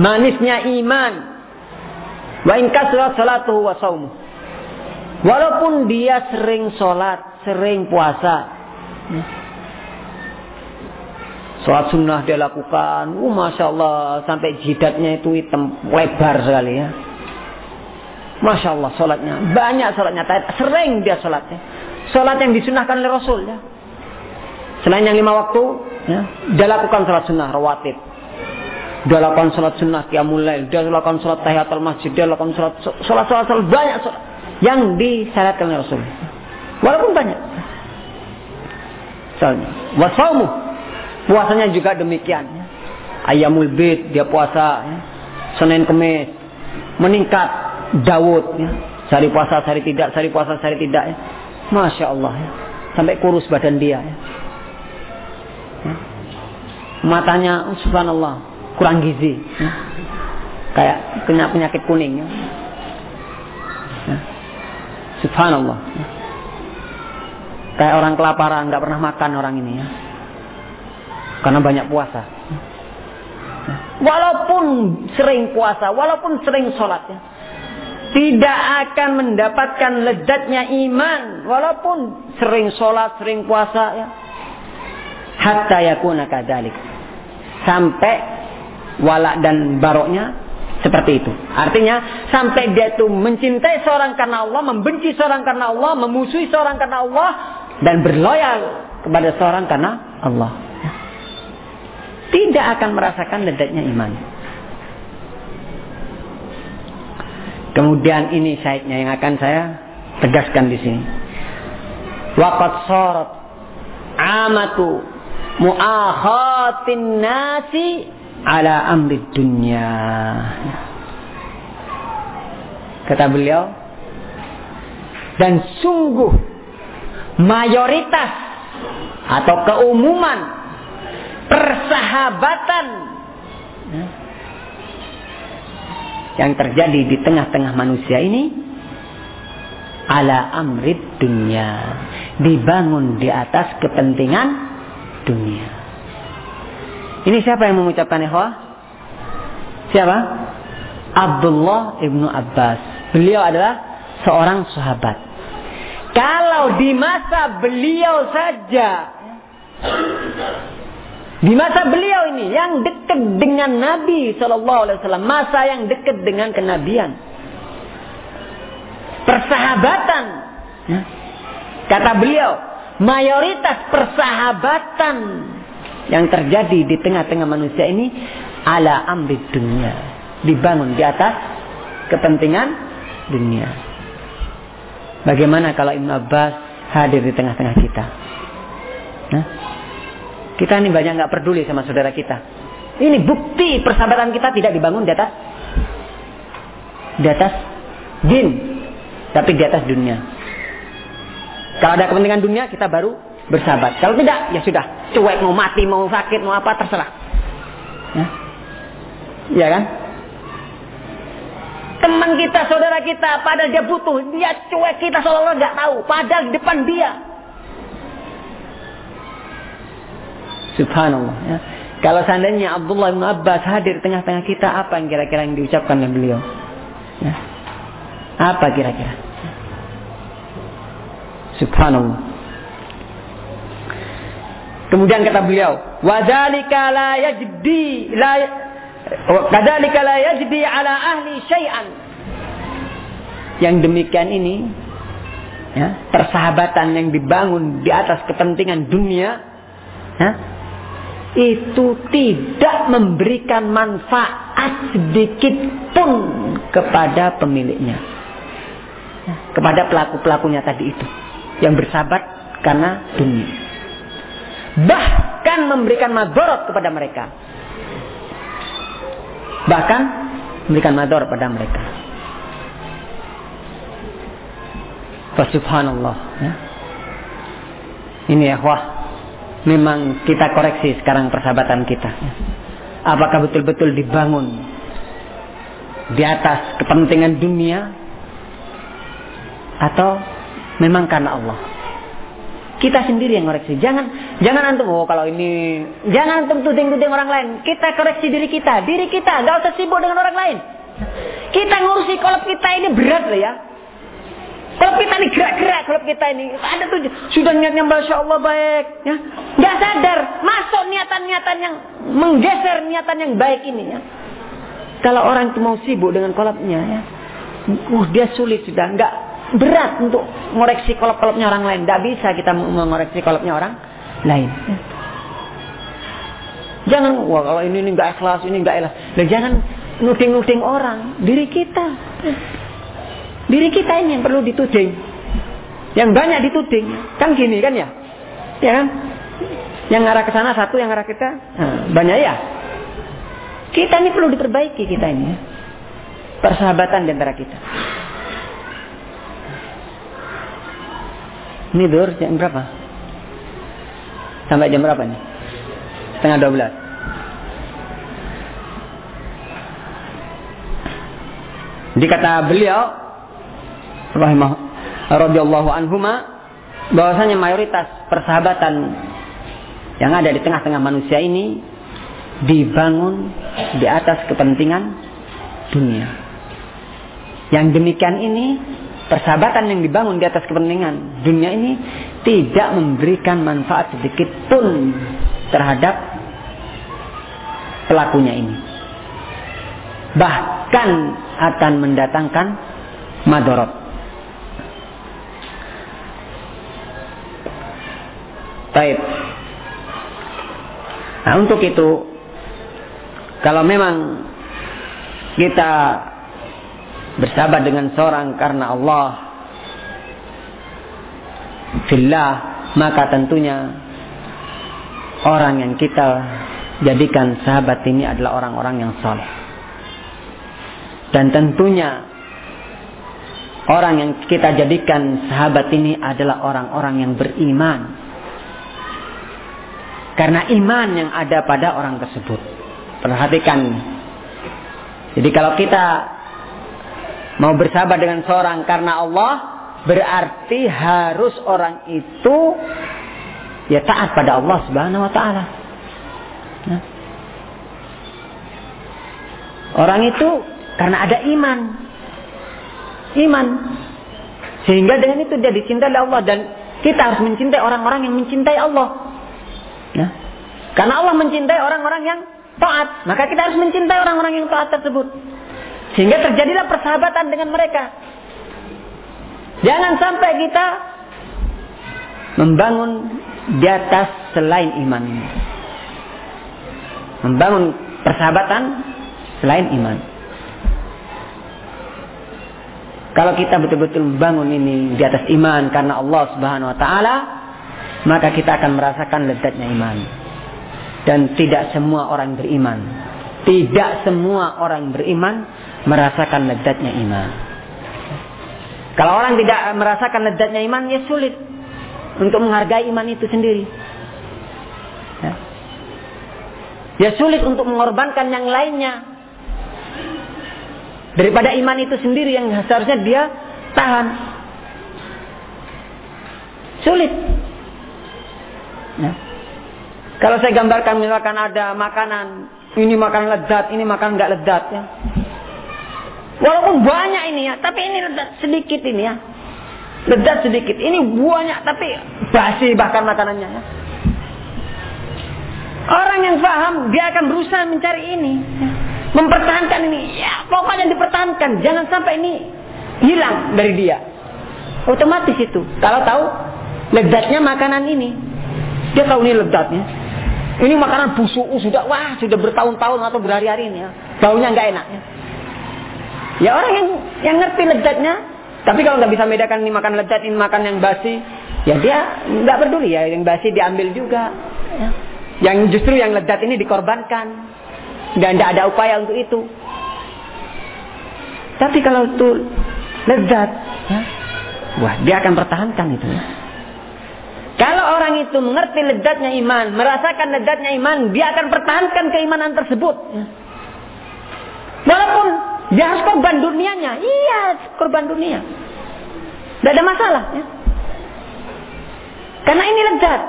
manisnya iman. Wa in salatuhu wa. Walaupun dia sering sholat, sering puasa, Sholat sunnah dia lakukan. Uh, Masya Allah. Sampai jidatnya itu hitam lebar sekali ya. Masya Allah sholatnya. Banyak sholatnya. Sering dia sholatnya. Sholat yang disunahkan oleh Rasul ya. Selain yang lima waktu. Ya, dia lakukan sholat sunnah rawatib. Dia lakukan sholat sunnah qiyamul lail. Dia lakukan sholat tahiyatul masjid. Dia lakukan sholat sholat sholat, sholat banyak sholat yang disyaratkan oleh Rasul. Walaupun banyak. Misalnya, wasaumu Puasanya juga demikian. Ya. Ayamul bid dia puasa. Ya. Senin kemis meningkat Daud. Ya. Sehari puasa, sehari tidak, sehari puasa, sehari tidak. Ya. Masya Allah. Ya. Sampai kurus badan dia. Ya. Ya. Matanya, subhanallah, kurang gizi. Ya. Kayak kena penyakit kuning. Subhanallah. Ya. Kayak orang kelaparan, nggak pernah makan orang ini ya karena banyak puasa. Walaupun sering puasa, walaupun sering sholat ya, tidak akan mendapatkan lezatnya iman walaupun sering sholat, sering puasa ya. Hatta yakuna kadalik. Sampai walak dan baroknya seperti itu. Artinya sampai dia itu mencintai seorang karena Allah, membenci seorang karena Allah, memusuhi seorang karena Allah dan berloyal kepada seorang karena Allah tidak akan merasakan ledaknya iman. Kemudian ini syahidnya yang akan saya tegaskan di sini. Waqat sorat amatu mu'akhatin nasi ala amri dunya. Kata beliau, dan sungguh mayoritas atau keumuman persahabatan yang terjadi di tengah-tengah manusia ini ala amrid dunia dibangun di atas kepentingan dunia ini siapa yang mengucapkan ikhwah Siapa? Abdullah ibnu Abbas. Beliau adalah seorang sahabat. Kalau di masa beliau saja, di masa beliau ini yang dekat dengan Nabi Wasallam, masa yang dekat dengan kenabian, persahabatan. Kata beliau, mayoritas persahabatan yang terjadi di tengah-tengah manusia ini ala amri dunia. Dibangun di atas kepentingan dunia. Bagaimana kalau Ibn Abbas hadir di tengah-tengah kita? Nah, kita ini banyak nggak peduli sama saudara kita. Ini bukti persahabatan kita tidak dibangun di atas di atas din, tapi di atas dunia. Kalau ada kepentingan dunia, kita baru bersahabat. Kalau tidak, ya sudah. Cuek, mau mati, mau sakit, mau apa, terserah. Ya, ya kan? Teman kita, saudara kita, padahal dia butuh, dia cuek kita seolah-olah nggak tahu. Padahal di depan dia. Subhanallah. Ya. Kalau seandainya Abdullah bin Abbas hadir tengah-tengah kita, apa yang kira-kira yang diucapkan oleh beliau? Ya. Apa kira-kira? Subhanallah. Kemudian kata beliau, "Wadzalika la yajdi la kadzalika la yajdi ala ahli syai'an." Yang demikian ini ya, persahabatan yang dibangun di atas kepentingan dunia ya, itu tidak memberikan manfaat sedikit pun kepada pemiliknya. Ya, kepada pelaku-pelakunya tadi itu yang bersahabat karena dunia. Bahkan memberikan madorot kepada mereka. Bahkan memberikan madorot pada mereka. Subhanallah. Ya. Ini ya wah. Memang kita koreksi sekarang persahabatan kita. Ya. Apakah betul-betul dibangun di atas kepentingan dunia atau memang karena Allah. Kita sendiri yang koreksi. Jangan jangan antum oh kalau ini jangan antum tuding-tuding orang lain. Kita koreksi diri kita, diri kita. Gak usah sibuk dengan orang lain. Kita ngurusi kolab kita ini berat loh ya. Kolab kita ini gerak-gerak kolab kita ini. Ada tuh sudah niatnya masya Allah baik, ya. Gak sadar masuk niatan-niatan yang menggeser niatan yang baik ini ya. Kalau orang itu mau sibuk dengan kolabnya ya, uh dia sulit sudah nggak berat untuk mengoreksi kolop-kolopnya orang lain. Tidak bisa kita mengoreksi kolopnya orang lain. Jangan, wah kalau ini ini nggak ikhlas, ini nggak ikhlas. Dan jangan nuding-nuding orang, diri kita. Diri kita ini yang perlu dituding. Yang banyak dituding. Kan gini kan ya? Ya kan? Yang ngarah ke sana satu, yang ngarah kita nah, banyak ya. Kita ini perlu diperbaiki kita ini. Ya. Persahabatan di antara kita. Ini dur jam berapa? Sampai jam berapa nih? Setengah dua belas. Dikata beliau, rahimah radhiyallahu anhuma, bahwasanya mayoritas persahabatan yang ada di tengah-tengah manusia ini dibangun di atas kepentingan dunia. Yang demikian ini persahabatan yang dibangun di atas kepentingan dunia ini tidak memberikan manfaat sedikit pun terhadap pelakunya ini. Bahkan akan mendatangkan madorot. Baik. Nah untuk itu, kalau memang kita bersahabat dengan seorang karena Allah. Fillah maka tentunya orang yang kita jadikan sahabat ini adalah orang-orang yang soleh. Dan tentunya orang yang kita jadikan sahabat ini adalah orang-orang yang beriman. Karena iman yang ada pada orang tersebut. Perhatikan. Jadi kalau kita mau bersahabat dengan seorang karena Allah berarti harus orang itu ya taat pada Allah Subhanahu wa taala. Nah. Orang itu karena ada iman. Iman. Sehingga dengan itu dia dicintai oleh Allah dan kita harus mencintai orang-orang yang mencintai Allah. Ya. Karena Allah mencintai orang-orang yang taat, maka kita harus mencintai orang-orang yang taat tersebut. Sehingga terjadilah persahabatan dengan mereka. Jangan sampai kita membangun di atas selain iman. Membangun persahabatan selain iman. Kalau kita betul-betul membangun ini di atas iman karena Allah Subhanahu wa taala, maka kita akan merasakan lezatnya iman. Dan tidak semua orang beriman, tidak semua orang beriman merasakan lezatnya iman. Kalau orang tidak merasakan lezatnya iman, ya sulit untuk menghargai iman itu sendiri. Ya, ya sulit untuk mengorbankan yang lainnya Daripada iman itu sendiri yang seharusnya dia tahan. Sulit. Ya. Kalau saya gambarkan misalkan ada makanan, ini makan lezat, ini makan nggak lezat ya. Walaupun banyak ini ya, tapi ini lezat sedikit ini ya. Lezat sedikit. Ini banyak tapi basi bahkan makanannya ya. Orang yang paham dia akan berusaha mencari ini. Ya mempertahankan ini. Ya, pokoknya dipertahankan. Jangan sampai ini hilang dari dia. Otomatis itu. Kalau tahu lezatnya makanan ini. Dia tahu ini lezatnya. Ini makanan busuk sudah wah sudah bertahun-tahun atau berhari-hari ini ya. Baunya nggak enak ya. Ya orang yang yang ngerti lezatnya, tapi kalau nggak bisa bedakan ini makan lezat ini makan yang basi, ya dia nggak peduli ya yang basi diambil juga. Ya. Yang justru yang lezat ini dikorbankan dan tidak ada upaya untuk itu. Tapi kalau itu lezat, ya, wah dia akan pertahankan itu. Kalau orang itu mengerti lezatnya iman, merasakan lezatnya iman, dia akan pertahankan keimanan tersebut. Ya. Walaupun dia harus korban dunianya, iya korban dunia. Tidak ada masalah. Ya. Karena ini lezat.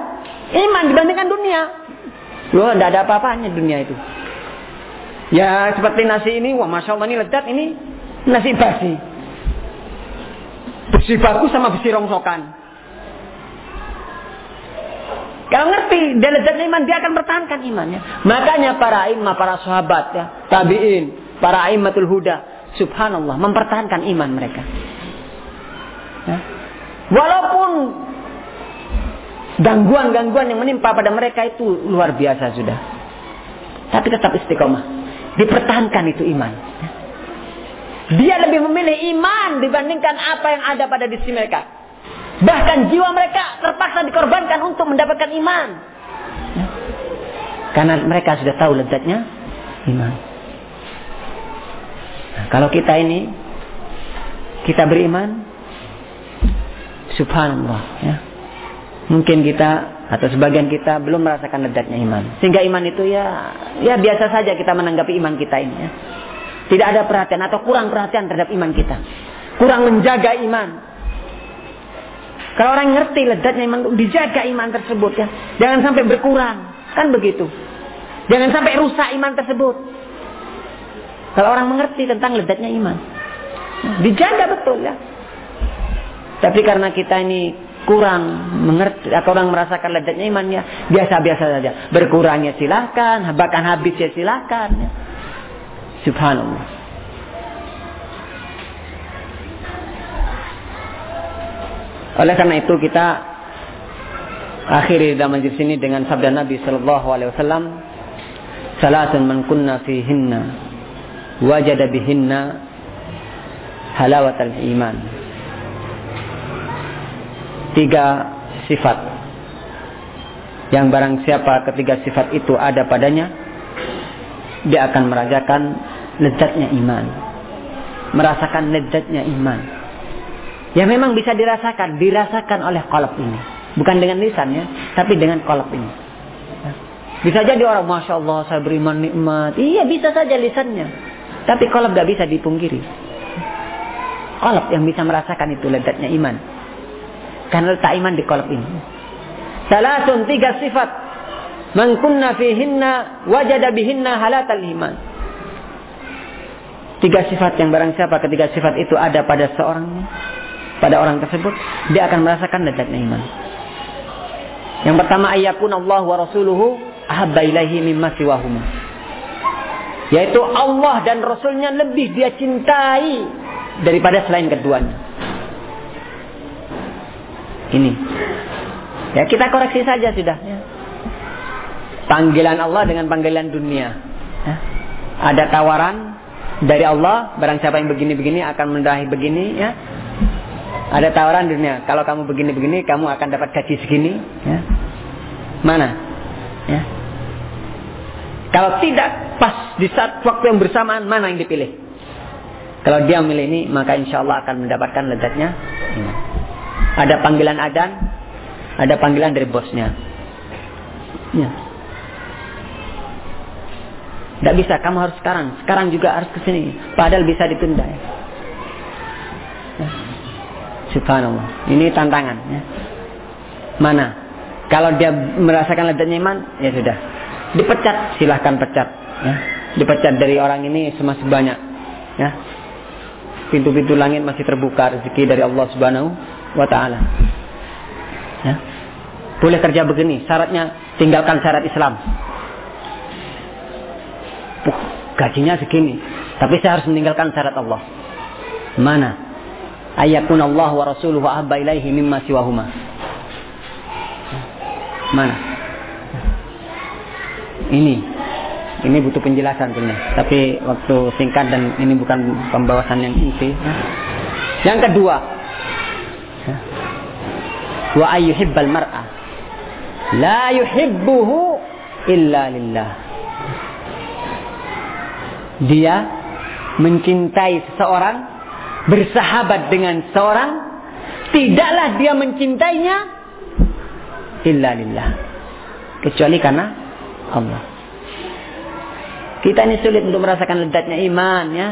Iman dibandingkan dunia. Loh, tidak ada apa-apanya dunia itu. Ya seperti nasi ini, wah masya Allah ini lezat ini nasi basi. Besi bagus sama besi rongsokan. Kalau ngerti dia lezatnya iman, dia akan pertahankan imannya. Makanya para imam, para sahabat ya, tabiin, para imamatul huda, subhanallah mempertahankan iman mereka. Ya. Walaupun gangguan-gangguan yang menimpa pada mereka itu luar biasa sudah. Tapi tetap istiqomah dipertahankan itu iman. Dia lebih memilih iman dibandingkan apa yang ada pada diri mereka. Bahkan jiwa mereka terpaksa dikorbankan untuk mendapatkan iman. Karena mereka sudah tahu lezatnya iman. Kalau kita ini kita beriman, subhanallah ya. Mungkin kita atau sebagian kita belum merasakan lezatnya iman. Sehingga iman itu ya ya biasa saja kita menanggapi iman kita ini ya. Tidak ada perhatian atau kurang perhatian terhadap iman kita. Kurang menjaga iman. Kalau orang ngerti lezatnya iman, dijaga iman tersebut ya. Jangan sampai berkurang. Kan begitu. Jangan sampai rusak iman tersebut. Kalau orang mengerti tentang lezatnya iman. Dijaga betul ya. Tapi karena kita ini kurang mengerti atau orang merasakan lezatnya imannya biasa-biasa saja berkurangnya silahkan bahkan habis ya silahkan subhanallah oleh karena itu kita akhiri dalam majlis ini dengan sabda Nabi Shallallahu Alaihi Wasallam salatun man kunna fihinna wajada bihinna halawatal iman tiga sifat. Yang barang siapa ketiga sifat itu ada padanya, dia akan merasakan lezatnya iman. Merasakan lezatnya iman. Ya memang bisa dirasakan, dirasakan oleh kolab ini. Bukan dengan lisannya, tapi dengan kolab ini. Bisa jadi orang, Masya Allah, saya beriman nikmat. Iya, bisa saja lisannya. Tapi kolab gak bisa dipungkiri. Kolab yang bisa merasakan itu lezatnya iman. Karena letak iman di kolab ini. Salasun tiga sifat. Man kunna fihinna wajada bihinna halatal iman. Tiga sifat yang barang siapa ketiga sifat itu ada pada seorang pada orang tersebut, dia akan merasakan lezatnya iman. Yang pertama ayakun Allah wa rasuluhu ahabba ilaihi mimma siwahuma. Yaitu Allah dan Rasulnya lebih dia cintai daripada selain keduanya. Ini. Ya kita koreksi saja sudah. Ya. Panggilan Allah dengan panggilan dunia. Ya. Ada tawaran dari Allah, barang siapa yang begini-begini akan mendarahi begini, ya. Ada tawaran dunia, kalau kamu begini-begini, kamu akan dapat gaji segini, ya. Mana? Ya. Kalau tidak pas di saat waktu yang bersamaan, mana yang dipilih? Kalau dia memilih ini, maka insya Allah akan mendapatkan lezatnya. Ada panggilan adan, ada panggilan dari bosnya. Ya. Tidak bisa, kamu harus sekarang. Sekarang juga harus ke sini. Padahal bisa ditunda. Ya. Subhanallah. Ini tantangan. Ya. Mana? Kalau dia merasakan lezatnya iman, ya sudah. Dipecat, silahkan pecat. Ya. Dipecat dari orang ini semasih banyak. Ya. Pintu-pintu langit masih terbuka rezeki dari Allah Subhanahu wa taala. Ya. Boleh kerja begini, syaratnya tinggalkan syarat Islam gajinya segini. Tapi saya harus meninggalkan syarat Allah. Mana? Ayakun Allah wa rasuluhu ahabba ilaihi mimma siwahuma. Mana? Ini. Ini butuh penjelasan punya. Tapi waktu singkat dan ini bukan pembahasan yang inti. Yang kedua. Wa ayyuhibbal mar'a. La yuhibbuhu illa lillah dia mencintai seseorang, bersahabat dengan seorang, tidaklah dia mencintainya illa lillah. Kecuali karena Allah. Kita ini sulit untuk merasakan ledatnya iman ya.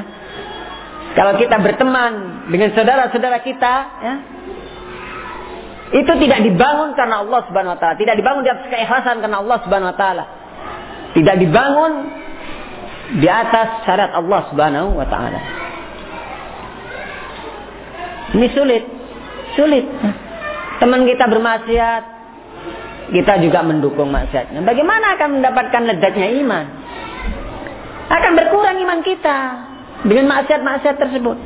Kalau kita berteman dengan saudara-saudara kita ya, itu tidak dibangun karena Allah Subhanahu wa taala, tidak dibangun di atas keikhlasan karena Allah Subhanahu wa taala. Tidak dibangun di atas syarat Allah Subhanahu wa taala. Ini sulit. Sulit. Teman kita bermaksiat, kita juga mendukung maksiatnya. Bagaimana akan mendapatkan lezatnya iman? Akan berkurang iman kita dengan maksiat-maksiat tersebut.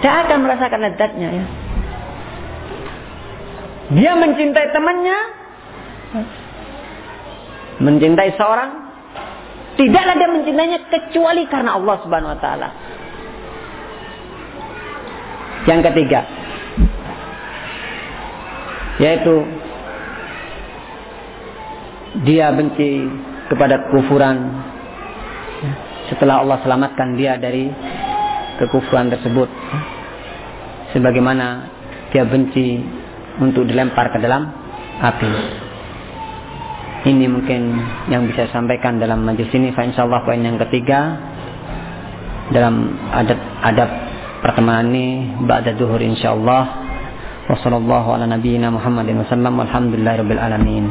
Tidak akan merasakan lezatnya ya. Dia mencintai temannya, mencintai seorang Tidaklah dia mencintainya kecuali karena Allah Subhanahu wa taala. Yang ketiga yaitu dia benci kepada kekufuran setelah Allah selamatkan dia dari kekufuran tersebut sebagaimana dia benci untuk dilempar ke dalam api ini mungkin yang bisa saya sampaikan dalam majlis ini. Insyaallah poin yang ketiga dalam adab adab pertemanan ini ba'da duhur insyaallah. وصلى الله على نبينا محمد وسلم والحمد لله رب العالمين.